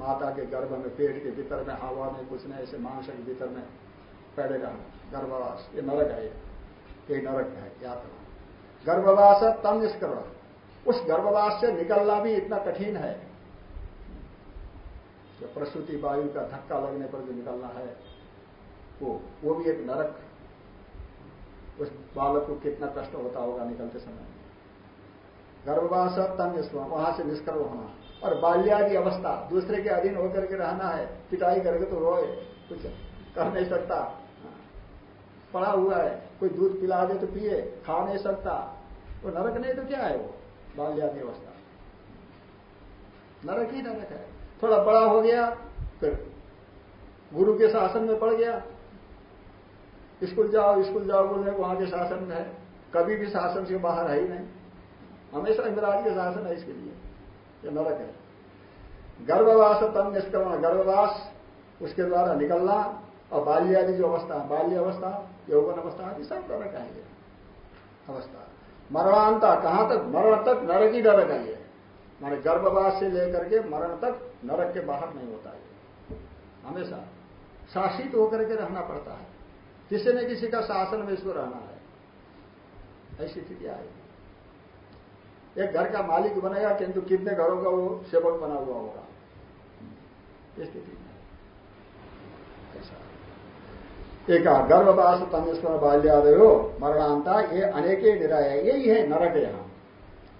माता के गर्भ में, पेट के भीतर में, हवा में, कुछ नहीं, ऐसे मांस के भीतर में रहना गर्भवास, ये नरक है ये। नरक है यात्रा गर्भवास तम निष्कर उस गर्भवास से निकलना भी इतना कठिन है। जो प्रसूति वायु का धक्का लगने पर जो निकलना है, वो वो भी एक नरक। उस बालक को कितना कष्ट होता होगा निकलते समय। गर्भवास तम वहाँ से निष्कर्म होना और बाल्यादि अवस्था, दूसरे के अधीन होकर के रहना है, पिटाई करके तो रोए, कुछ कर नहीं सकता। पड़ा हुआ है, कोई दूध पिला दे तो पिए, खा नहीं सकता। वो नरक नहीं तो क्या है वो, बाल्यादि अवस्था? नरक ही नरक है। थोड़ा बड़ा हो गया, फिर गुरु के शासन में पड़ गया। स्कूल जाओ स्कूल जाओ बोलने वहाँ के शासन में है। कभी भी शासन से बाहर है ही नहीं। हमेशा इंद्राज के शासन है इसके लिए, ये नरक है। गर्भवास तन निष्क्रमण, गर्भवास, उसके द्वारा निकलना और बाल्य आदि जो अवस्था है बाल्य अवस्था यौवन अवस्था आदि सब नरक है ये अवस्था। मरणांता कहाँ तक? मरण तक नरक ही नरक है ये। माने गर्भवास से लेकर के मरण तक नरक के बाहर नहीं होता है हमेशा शासित होकर के रहना पड़ता है। किसी न किसी का शासन में इसको रहना है। ऐसी स्थिति आएगी एक घर का मालिक बनेगा किंतु कितने घरों का वो सेवक बना हुआ होगा। स्थिति एक गर्भवास तमेश्वर बाल्यादय हो मरणांता ये अनेके निराय यही है नरक यहाँ।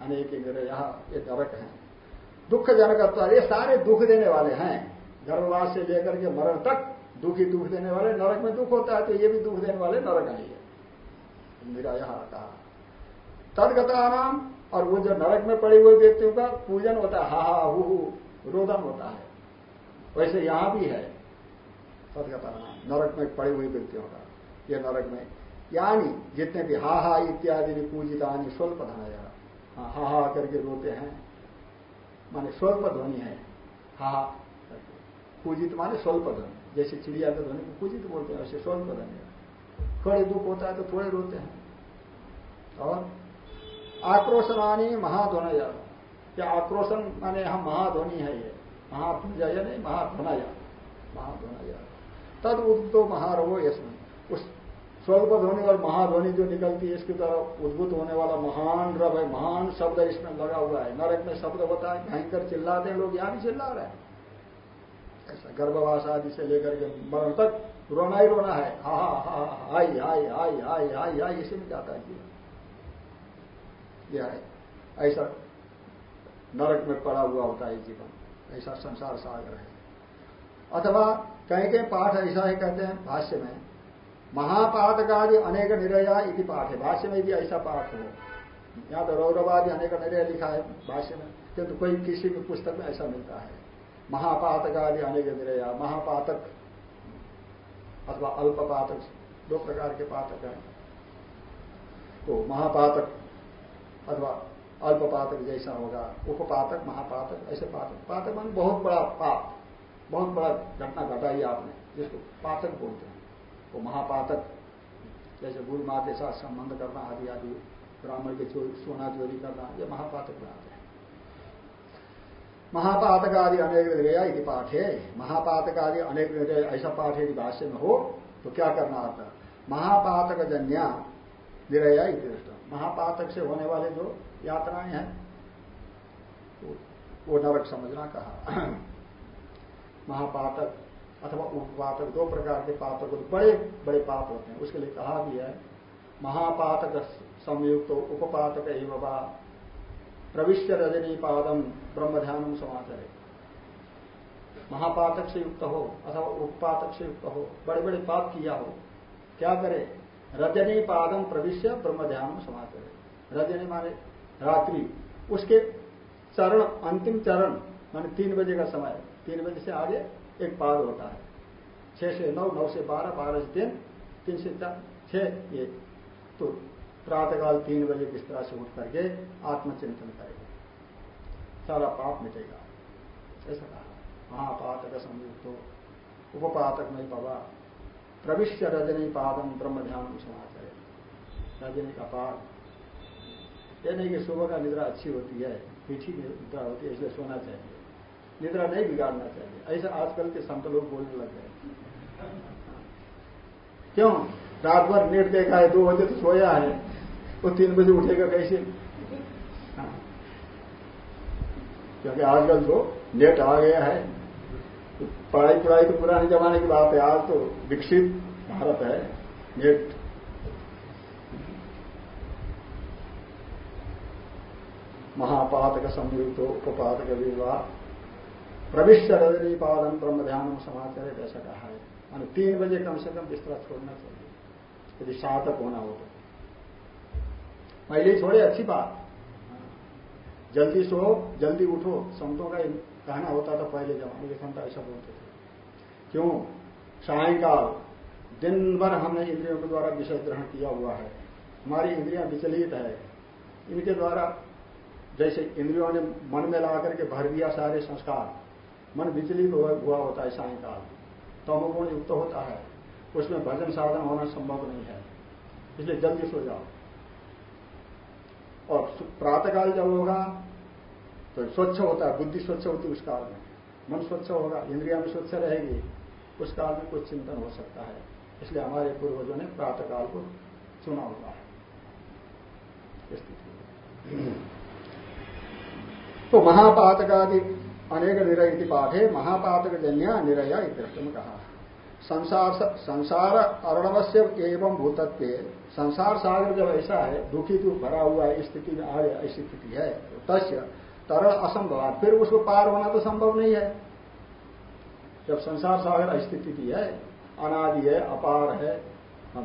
अनेक निरय ये नरक है। दुख जनक ये सारे दुख देने वाले हैं। गर्भवास से लेकर के मरण तक दुखी दुख देने वाले, नरक में दुख होता है तो ये भी दुख देने वाले नरक है मेरा यहाँ कहा तदगता नाम और वो जो नरक में पड़े हुए व्यक्तियों का पूजन होता है, हा हा, हु रोदन होता है। वैसे यहाँ भी है तदगता नाम नरक में पड़े हुए व्यक्तियों का, ये नरक में। यानी जितने भी हा हा इत्यादि भी पूजित पूजितानी स्वल्प धनाया हा। हा करके रोते हैं, माने स्वल्प ध्वनि है। हा हा पूजित माने स्वल्प ध्वनि, जैसे चिड़िया का ध्वनि को पूजित बोलते हैं, वैसे स्वल्प ध्वनि थोड़े दुख होता है तो थोड़े रोते हैं। और आक्रोशनानी महाध्वनय क्या आक्रोशन माने यहाँ महाध्वनि है ये महाध्वजय नहीं महाध्वनय महाध्वनय तद उद्भुतो महारवो यशम उस स्वल्प ध्वनि और महाध्वनि जो निकलती है इसकी तरह उद्भुत होने वाला महान रव है महान शब्द इसमें लगा हुआ है नरक में शब्द होता है भयंकर चिल्लाते हैं लोग यहाँ भी चिल्ला रहे हैं ऐसा गर्भवास आदि से लेकर के मरण तक रोना ही रोना है हा हा हा हाई हाई हाई हाई हाई हाई इसी में जाता है जीवन है। ऐसा नरक में पड़ा हुआ होता है जीवन। ऐसा संसार सागर है। अथवा कहीं कहीं पाठ ऐसा है कहते हैं भाष्य में, महापातकादि अनेक निरया इति पाठ है। भाष्य में भी ऐसा पाठ हो। यहाँ तो रौरवादि अनेक निर्णय लिखा है भाष्य में, किंतु कोई किसी भी पुस्तक में ऐसा मिलता है। महापातक आदि अनेक निरया, महापातक अथवा अल्पपातक, दो प्रकार के पातक हैं। तो महापातक अथवा अल्पपातक जैसा होगा, उपपातक, महापातक, ऐसे पातक। पातक मान बहुत बड़ा पाप, बहुत बड़ा घटना घटाई आपने, जिसको पातक बोलते हैं। वो महापातक, जैसे गुरु माँ के साथ संबंध करना, आदि आदि, ब्राह्मण के चोरी सोना चोरी करना, ये महापातक में आते हैं। महापातक आदि अनेक निर्णय यदि पाठ। है महापातक आदि अनेक निर्णय ऐसा पाठ यदि भाष्य में हो तो क्या करना आता महापातक जन्या निर्णय दृष्ट। महापातक से होने वाले जो यात्राएँ हैं, वो नरक समझना कहा। [clears throat] महापातक अथवा उपपातक, दो प्रकार के पातक होते बड़े बड़े पाप होते हैं। उसके लिए कहा भी है, महापातक संयुक्त उपपातक एवं प्रविश्य रजनी पादम ब्रह्म ध्यानम समाचार। महापातक से युक्त हो अथवा उपपातक से युक्त हो बड़े बड़े पाप किया हो, क्या करे? रजनी पादम प्रविश्य ब्रह्म ध्यानम समाचार रजनी माने रात्रि। उसके चरण, अंतिम चरण, माने तीन बजे का समय। तीन बजे से आगे एक पाद होता है। छह से नौ नौ से बारह बारह से तीन तीन से चार, छह ये तो प्रातःकाल तीन बजे बिस्तरा से उठ करके आत्मचिंतन करेगा। सारा पाप मिटेगा। ऐसा कहा। महापातक संयुक्त। उपपातक नहीं पावा प्रविश्य रजनी पादम ब्रह्म ध्यान समाचार रजनी का पाद। यह नहीं कि सुबह का निद्रा अच्छी होती है मीठी निद्रा होती है, इसलिए सोना चाहिए। निद्रा नहीं बिगाड़ना चाहिए। ऐसा आजकल के संत लोग बोलने लग गए। क्यों? रात भर नेट देखा है, दो बजे तो सोया है। वो तीन बजे उठेगा कैसे? हाँ। क्योंकि आजकल तो नेट आ गया है। पढ़ाई पढ़ाई तो पुराने जमाने की बात है, आज तो विकसित भारत है नेट महापातक संयुक्त उपपातक विवाह प्रविश्य रजनी पादन ब्रह्म ध्यान समाचार ऐसा कहा है। मान तीन बजे कम से कम बिस्तरा छोड़ना चाहिए, यदि साधक होना हो तो। पहले छोड़े अच्छी बात। जल्दी सो, जल्दी उठो, संतों का कहना होता था पहले जमाने के संत ऐसा बोलते थे। क्यों? सायकाल, दिन भर हमने इंद्रियों के द्वारा विषय ग्रहण किया हुआ है। हमारी इंद्रियाँ विचलित है। इनके द्वारा जैसे इंद्रियों ने मन में ला करके भर दिया सारे संस्कार, मन विचलित हुआ होता है सायकाल। तमोगुण युक्त होता है। उसमें भजन साधन होना संभव नहीं है। इसलिए जल्दी सो जाओ। और प्रातःकाल जब होगा तो स्वच्छ होता है, बुद्धि स्वच्छ होती उस काल में। मन स्वच्छ होगा, इंद्रिया भी स्वच्छ रहेगी, उस काल में कुछ चिंतन हो सकता है। इसलिए हमारे पूर्वजों ने प्रातः काल को चुना हुआ है। तो महापातकादि अनेक निरय पाठ है महापातक जन्य निरय इत्यर्थम कहा। संसार संसार अर्णवश्य एवं भूतत्व, संसार सागर जब ऐसा है, दुखी दुख भरा हुआ है स्थिति में आ गया ऐसी स्थिति है। तो तस्य तरल असंभव। फिर उसको पार होना तो संभव नहीं है। जब संसार सागर स्थिति है, अनादि है, अपार है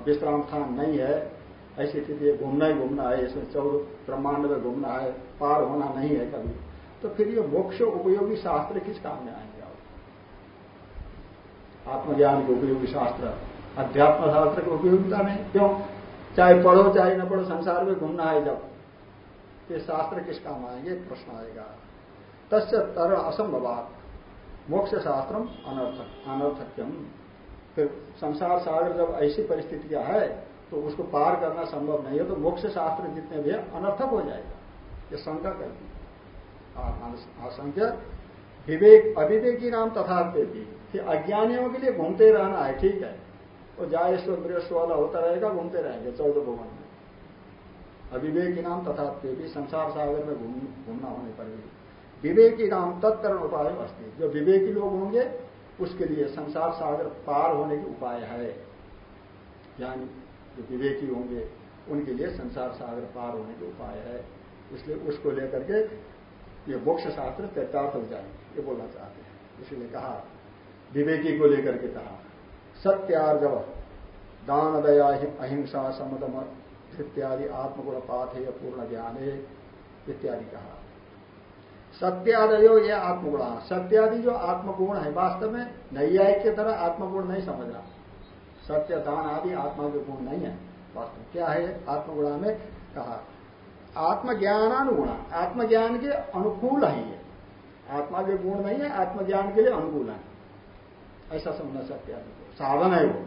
विश्राम स्थान नहीं है, ऐसी स्थिति है, घूमना ही घूमना है, इसमें चौदह ब्रह्मांड में घूमना है, पार होना नहीं है कभी। तो फिर ये मोक्ष उपयोगी शास्त्र किस काम में आएँगे आप? आत्मज्ञान के उपयोगी शास्त्र, अध्यात्म शास्त्र की उपयोगिता नहीं क्यों? चाहे पढ़ो, चाहे न पढ़ो, संसार में घूमना है जब। ये शास्त्र किस काम आएँगे प्रश्न आएगा। तस्य तरह असंभवात। मोक्ष शास्त्रम अनर्थक अनर्थक्यम। फिर संसार सागर जब ऐसी परिस्थितियाँ है तो उसको पार करना संभव नहीं है तो मोक्ष शास्त्र जितने भी अनर्थक हो जाएगा। ये शंका करती आशंक्य। विवेक, अविवेकी नाम तथा कि अज्ञानियों के लिए घूमते रहना है, ठीक है। और जायस्व मृष्व वाला होता रहेगा, घूमते रहेंगे, चौदह भवन। अविवेकी नाम तथा भी संसार सागर में घूमना होने पर भी। विवेकी नाम तत्करण उपाय अस्थित जो विवेकी लोग होंगे, उसके लिए संसार सागर पार होने के उपाय है। यानी जो विवेकी होंगे, उनके लिए संसार सागर पार होने के उपाय है। इसलिए उसको लेकर के ये मोक्ष शास्त्र त्यक्तार्थ हो जाएँगे। ये बोलना चाहते हैं। इसीलिए कहा, विवेकी को लेकर के कहा, सत्यार्जव दान दया अहिंसा समदम इत्यादि आत्मगुण है पूर्ण ज्ञान है इत्यादि कहा। सत्यादयो ये आत्मगुण। सत्यादि जो आत्मगुण है, वास्तव में नैयायिक की तरह आत्मगुण नहीं समझना। सत्य दान आदि आत्मा के गुण नहीं है, वास्तव क्या है? आत्मगुणा में कहा। आत्मज्ञानानुगुण। आत्मज्ञान के अनुकूल है ये। आत्मा के गुण नहीं है, आत्मज्ञान के लिए अनुकूल है। ऐसा समझना सत्यादि को। साधन है वो।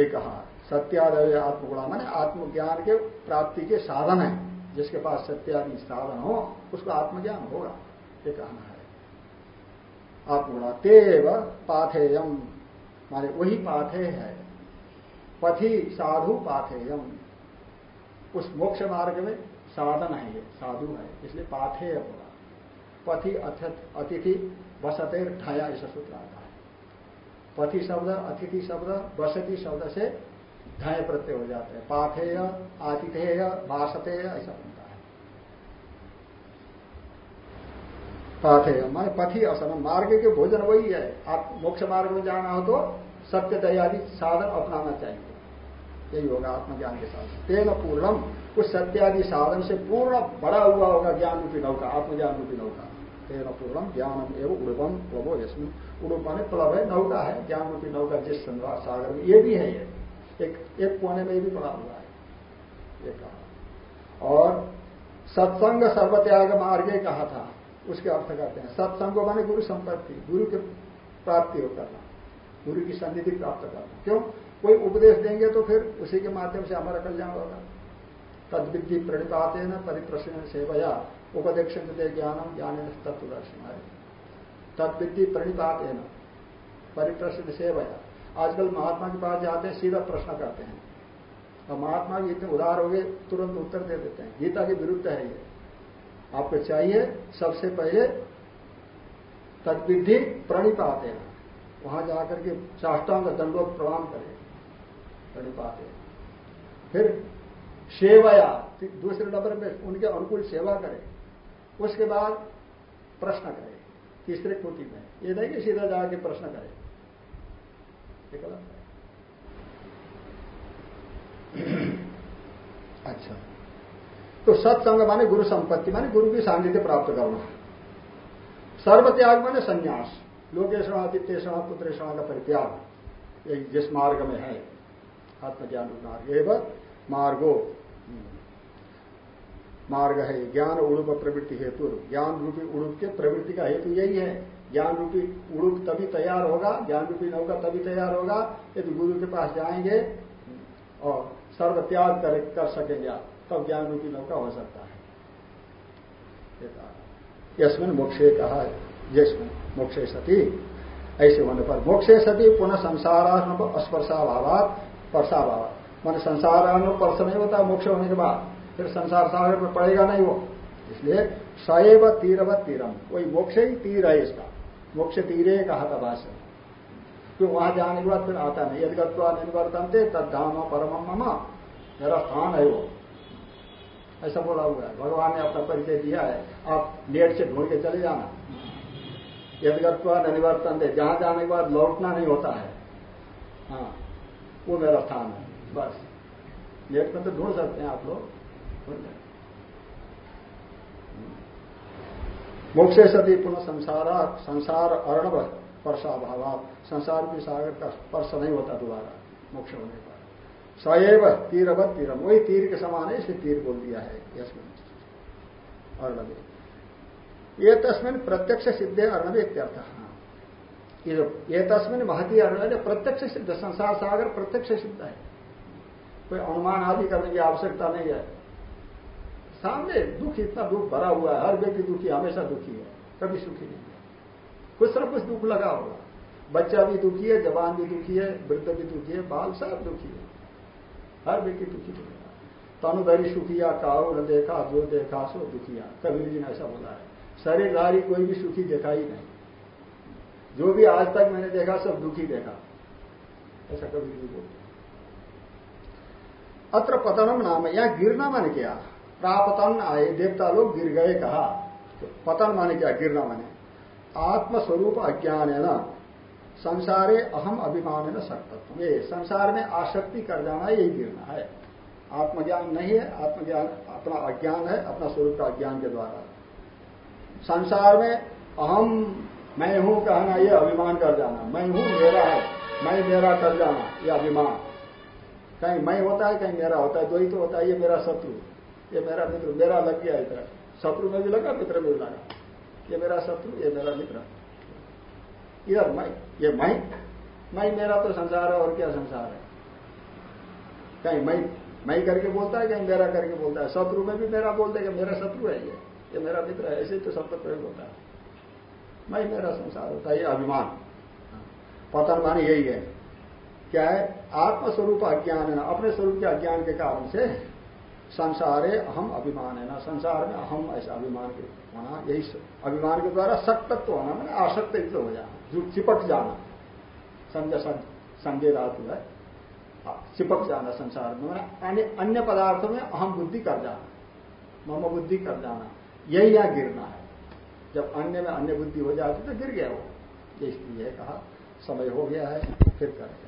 ये कहा। सत्यादय आत्मगुणा, मैंने आत्मज्ञान के प्राप्ति के साधन है, जिसके पास सत्यादि साधन हो, उसको आत्मज्ञान होगा, ये कहना है। आत्मगुणा तेव पाथेयम, माने वही पाथे है, पथि साधु पाथेयम। उस मोक्ष मार्ग में साधन है ये, साधु है, इसलिए पाथेय बोला। पथि अतिथि बसते ठाया ऐसा सूत्र आता है। पथि शब्द, अतिथि शब्द, बसती शब्द से ढाय प्रत्यय हो जाते हैं। पाथेय, आतिथेय भाषतेय ऐसा बनता है। पाथेय, माने पथी असन मार्ग के भोजन वही है। आप मोक्ष मार्ग में जाना हो तो सत्य दयादि साधन अपनाना चाहिए। यही होगा आत्मज्ञान के साथ। तेन पूर्णम, उस सत्यादि साधन से पूर्ण बड़ा हुआ होगा ज्ञान रूपी नौका, आत्मज्ञान रूपी नौका। तेन पूर्णम, ज्ञानम एवं उड़पम प्लवो इसमें उड़ुपा ने प्लव है नौका है, ज्ञान रूपी नौका जिस सागर में। ये भी है ये। एक एक कोने में भी पड़ा हुआ है। ये कहा। और सत्संग सर्वत्याग मार्ग कहा था। उसके अर्थ करते हैं। सत्संग माने गुरु संपत्ति, गुरु के प्राप्ति हो करना, गुरु की सन्निधि प्राप्त करना। क्यों? कोई उपदेश देंगे तो फिर उसी के माध्यम से हमारा कल्याण होगा। विद्धि प्रणिपात न परिप्रश्न सेवया उपदेश दे ज्ञानम ज्ञान तत्व दर्शन तद विद्धि प्रणिपात न परिप्रश्न सेवया। आजकल महात्मा के पास जाते हैं, सीधा प्रश्न करते हैं। और महात्मा भी इतने उदार हो गए, तुरंत उत्तर दे देते हैं। गीता के विरुद्ध है ये। आपको चाहिए, सबसे पहले तदविधि प्रणिपात। है वहाँ जाकर के साष्टांग दंडोत प्रणाम करें, प्रणिपात। है फिर सेवाया दूसरे नंबर में उनके अनुकूल सेवा करें। उसके बाद प्रश्न करें, तीसरे कोटि में। ये नहीं कि सीधा जाके प्रश्न करें। गलत है। [clears throat] अच्छा। तो सत्संग माने गुरु संपत्ति, माने गुरु की सान्निध्य प्राप्त करना। सर्व त्याग माने संन्यास। लोकेशण आदित्यषण पुत्रेषण का परित्याग। यही जिस मार्ग में है, आत्मज्ञान मार्ग। एवं मार्गो। मार्ग है ज्ञान उड़ुप प्रवृत्ति हेतु। ज्ञान रूपी उड़ुप के प्रवृत्ति का हेतु यही है। ज्ञान रूपी उड़ुप तभी तैयार होगा ज्ञान रूपी नौका तभी तैयार होगा यदि गुरु के पास जाएँगे और सर्व त्याग कर, कर सकेंगे आप तब ज्ञान रूपी नौका हो सकता है। यशमिन मोक्षे कहा यशमिन मोक्षे सती ऐसे होने पर मोक्षे सती पुनः संसारात्म अस्पर्शाभावात परसाभाव मान संसार स्पर्श नहीं होता मोक्ष होने के बाद फिर संसार सागर में पड़ेगा नहीं वो। इसलिए सएव तीरवत तीरम वही मोक्ष ही तीर है इसका। मोक्ष तीरे कहा था भाषण क्यों वहाँ जाने के बाद फिर आता नहीं? यदि गत्वा तद धाम परम ममा। मेरा स्थान है वो। ऐसा बोला हुआ है। भगवान ने अपना परिचय दिया है। आप नेट से ढूंढ के चले जाना। यदगत्वा निवर्तन दे जहाँ जाने के बाद लौटना नहीं होता है। हाँ वो मेरा स्थान है। बस। नेट में तो ढूंढ सकते हैं आप लोग। मोक्षे सदी पुनः संसार संसार अर्णव वर्षाभाव संसार की सागर का स्पर्श नहीं होता दोबारा, मोक्ष होने पर। सएव तीरवत तीरम। वही तीर के समान है, इसलिए तीर बोल दिया है यशमिन अर्णव ये तस्मिन प्रत्यक्ष सिद्धे अर्णवे इत्यर्थ। ये तस्मिन महती अर्णव प्रत्यक्ष सिद्ध, संसार सागर प्रत्यक्ष सिद्ध है। कोई अनुमान आदि करने की आवश्यकता नहीं है। सामने दुख इतना दुख भरा हुआ है, हर व्यक्ति दुखी, हमेशा दुखी है, कभी सुखी नहीं है। कुछ ना कुछ दुख लगा होगा। बच्चा भी दुखी है, जवान भी दुखी है, वृद्ध भी दुखी है, बाल सब दुखी है। हर व्यक्ति दुखी मिलेगा तनुधरी सुखिया काओ, न देखा, जो देखा, सो दुखिया। कबीर जी ने ऐसा बोला है। शरीरधारी कोई भी सुखी देखा ही नहीं। जो भी आज तक मैंने देखा, सब दुखी देखा। ऐसा कबीर जी बोलते अत्र पतनम नाम है। यहाँ गिरना मैंने क्या? प्रापतन आए देवता लोग गिर गए कहा। तो पतन माने क्या? गिरना माने। आत्मस्वरूप अज्ञान है ना संसारे अहम अभिमान है ना सकतत्व ये संसार में आसक्ति कर जाना यही गिरना है। आत्मज्ञान नहीं है, आत्मज्ञान अपना अज्ञान है, अपना स्वरूप का अज्ञान के द्वारा। संसार में अहम मैं हूँ कहना यह अभिमान कर जाना। मैं हूँ मेरा है, मैं मेरा कर जाना यह अभिमान। कहीं मैं होता है, कहीं मेरा होता है, दो ही तो होता है, ये मेरा शत्रु। ये मेरा मित्र, मेरा लग गया इधर शत्रु में भी लगा, मित्र में भी लगा। ये मेरा शत्रु, ये मेरा मित्र। इधर मैं, ये मैं मैं, मेरा तो संसार है और क्या संसार है? कहीं मैं मैं करके बोलता है, कहीं मेरा करके बोलता है। शत्रु में भी मेरा बोल देगा मेरा शत्रु है ये। ये मेरा मित्र है, ऐसे तो शब्द प्रयोग होता है। मैं, मेरा संसार होता है, ये अभिमान। पतन मान यही है। क्या है? आत्मस्वरूप अज्ञान है। अपने स्वरूप के अज्ञान के कारण से संसारे अहम अभिमान है ना? संसार में अहम ऐसा अभिमान के होना, यही अभिमान के द्वारा सख्तत्व होना, मैंने आसक्त हो जाना, जो चिपक जाना। संजय संजय धातु है, चिपक जाना संसार में, मैंने अन्य पदार्थों में अहम बुद्धि कर जाना, मम बुद्धि कर जाना, यही यहाँ गिरना है। जब अन्य में अन्य बुद्धि हो जाती तो गिर गया वो। ये इसलिए कहा, समय हो गया है, फिर करेंगे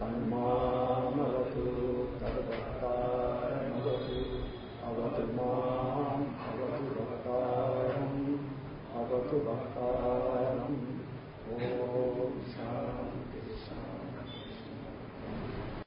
तन्मामवतु तद्वतारमवतु अवतु माम् अवतु भक्ता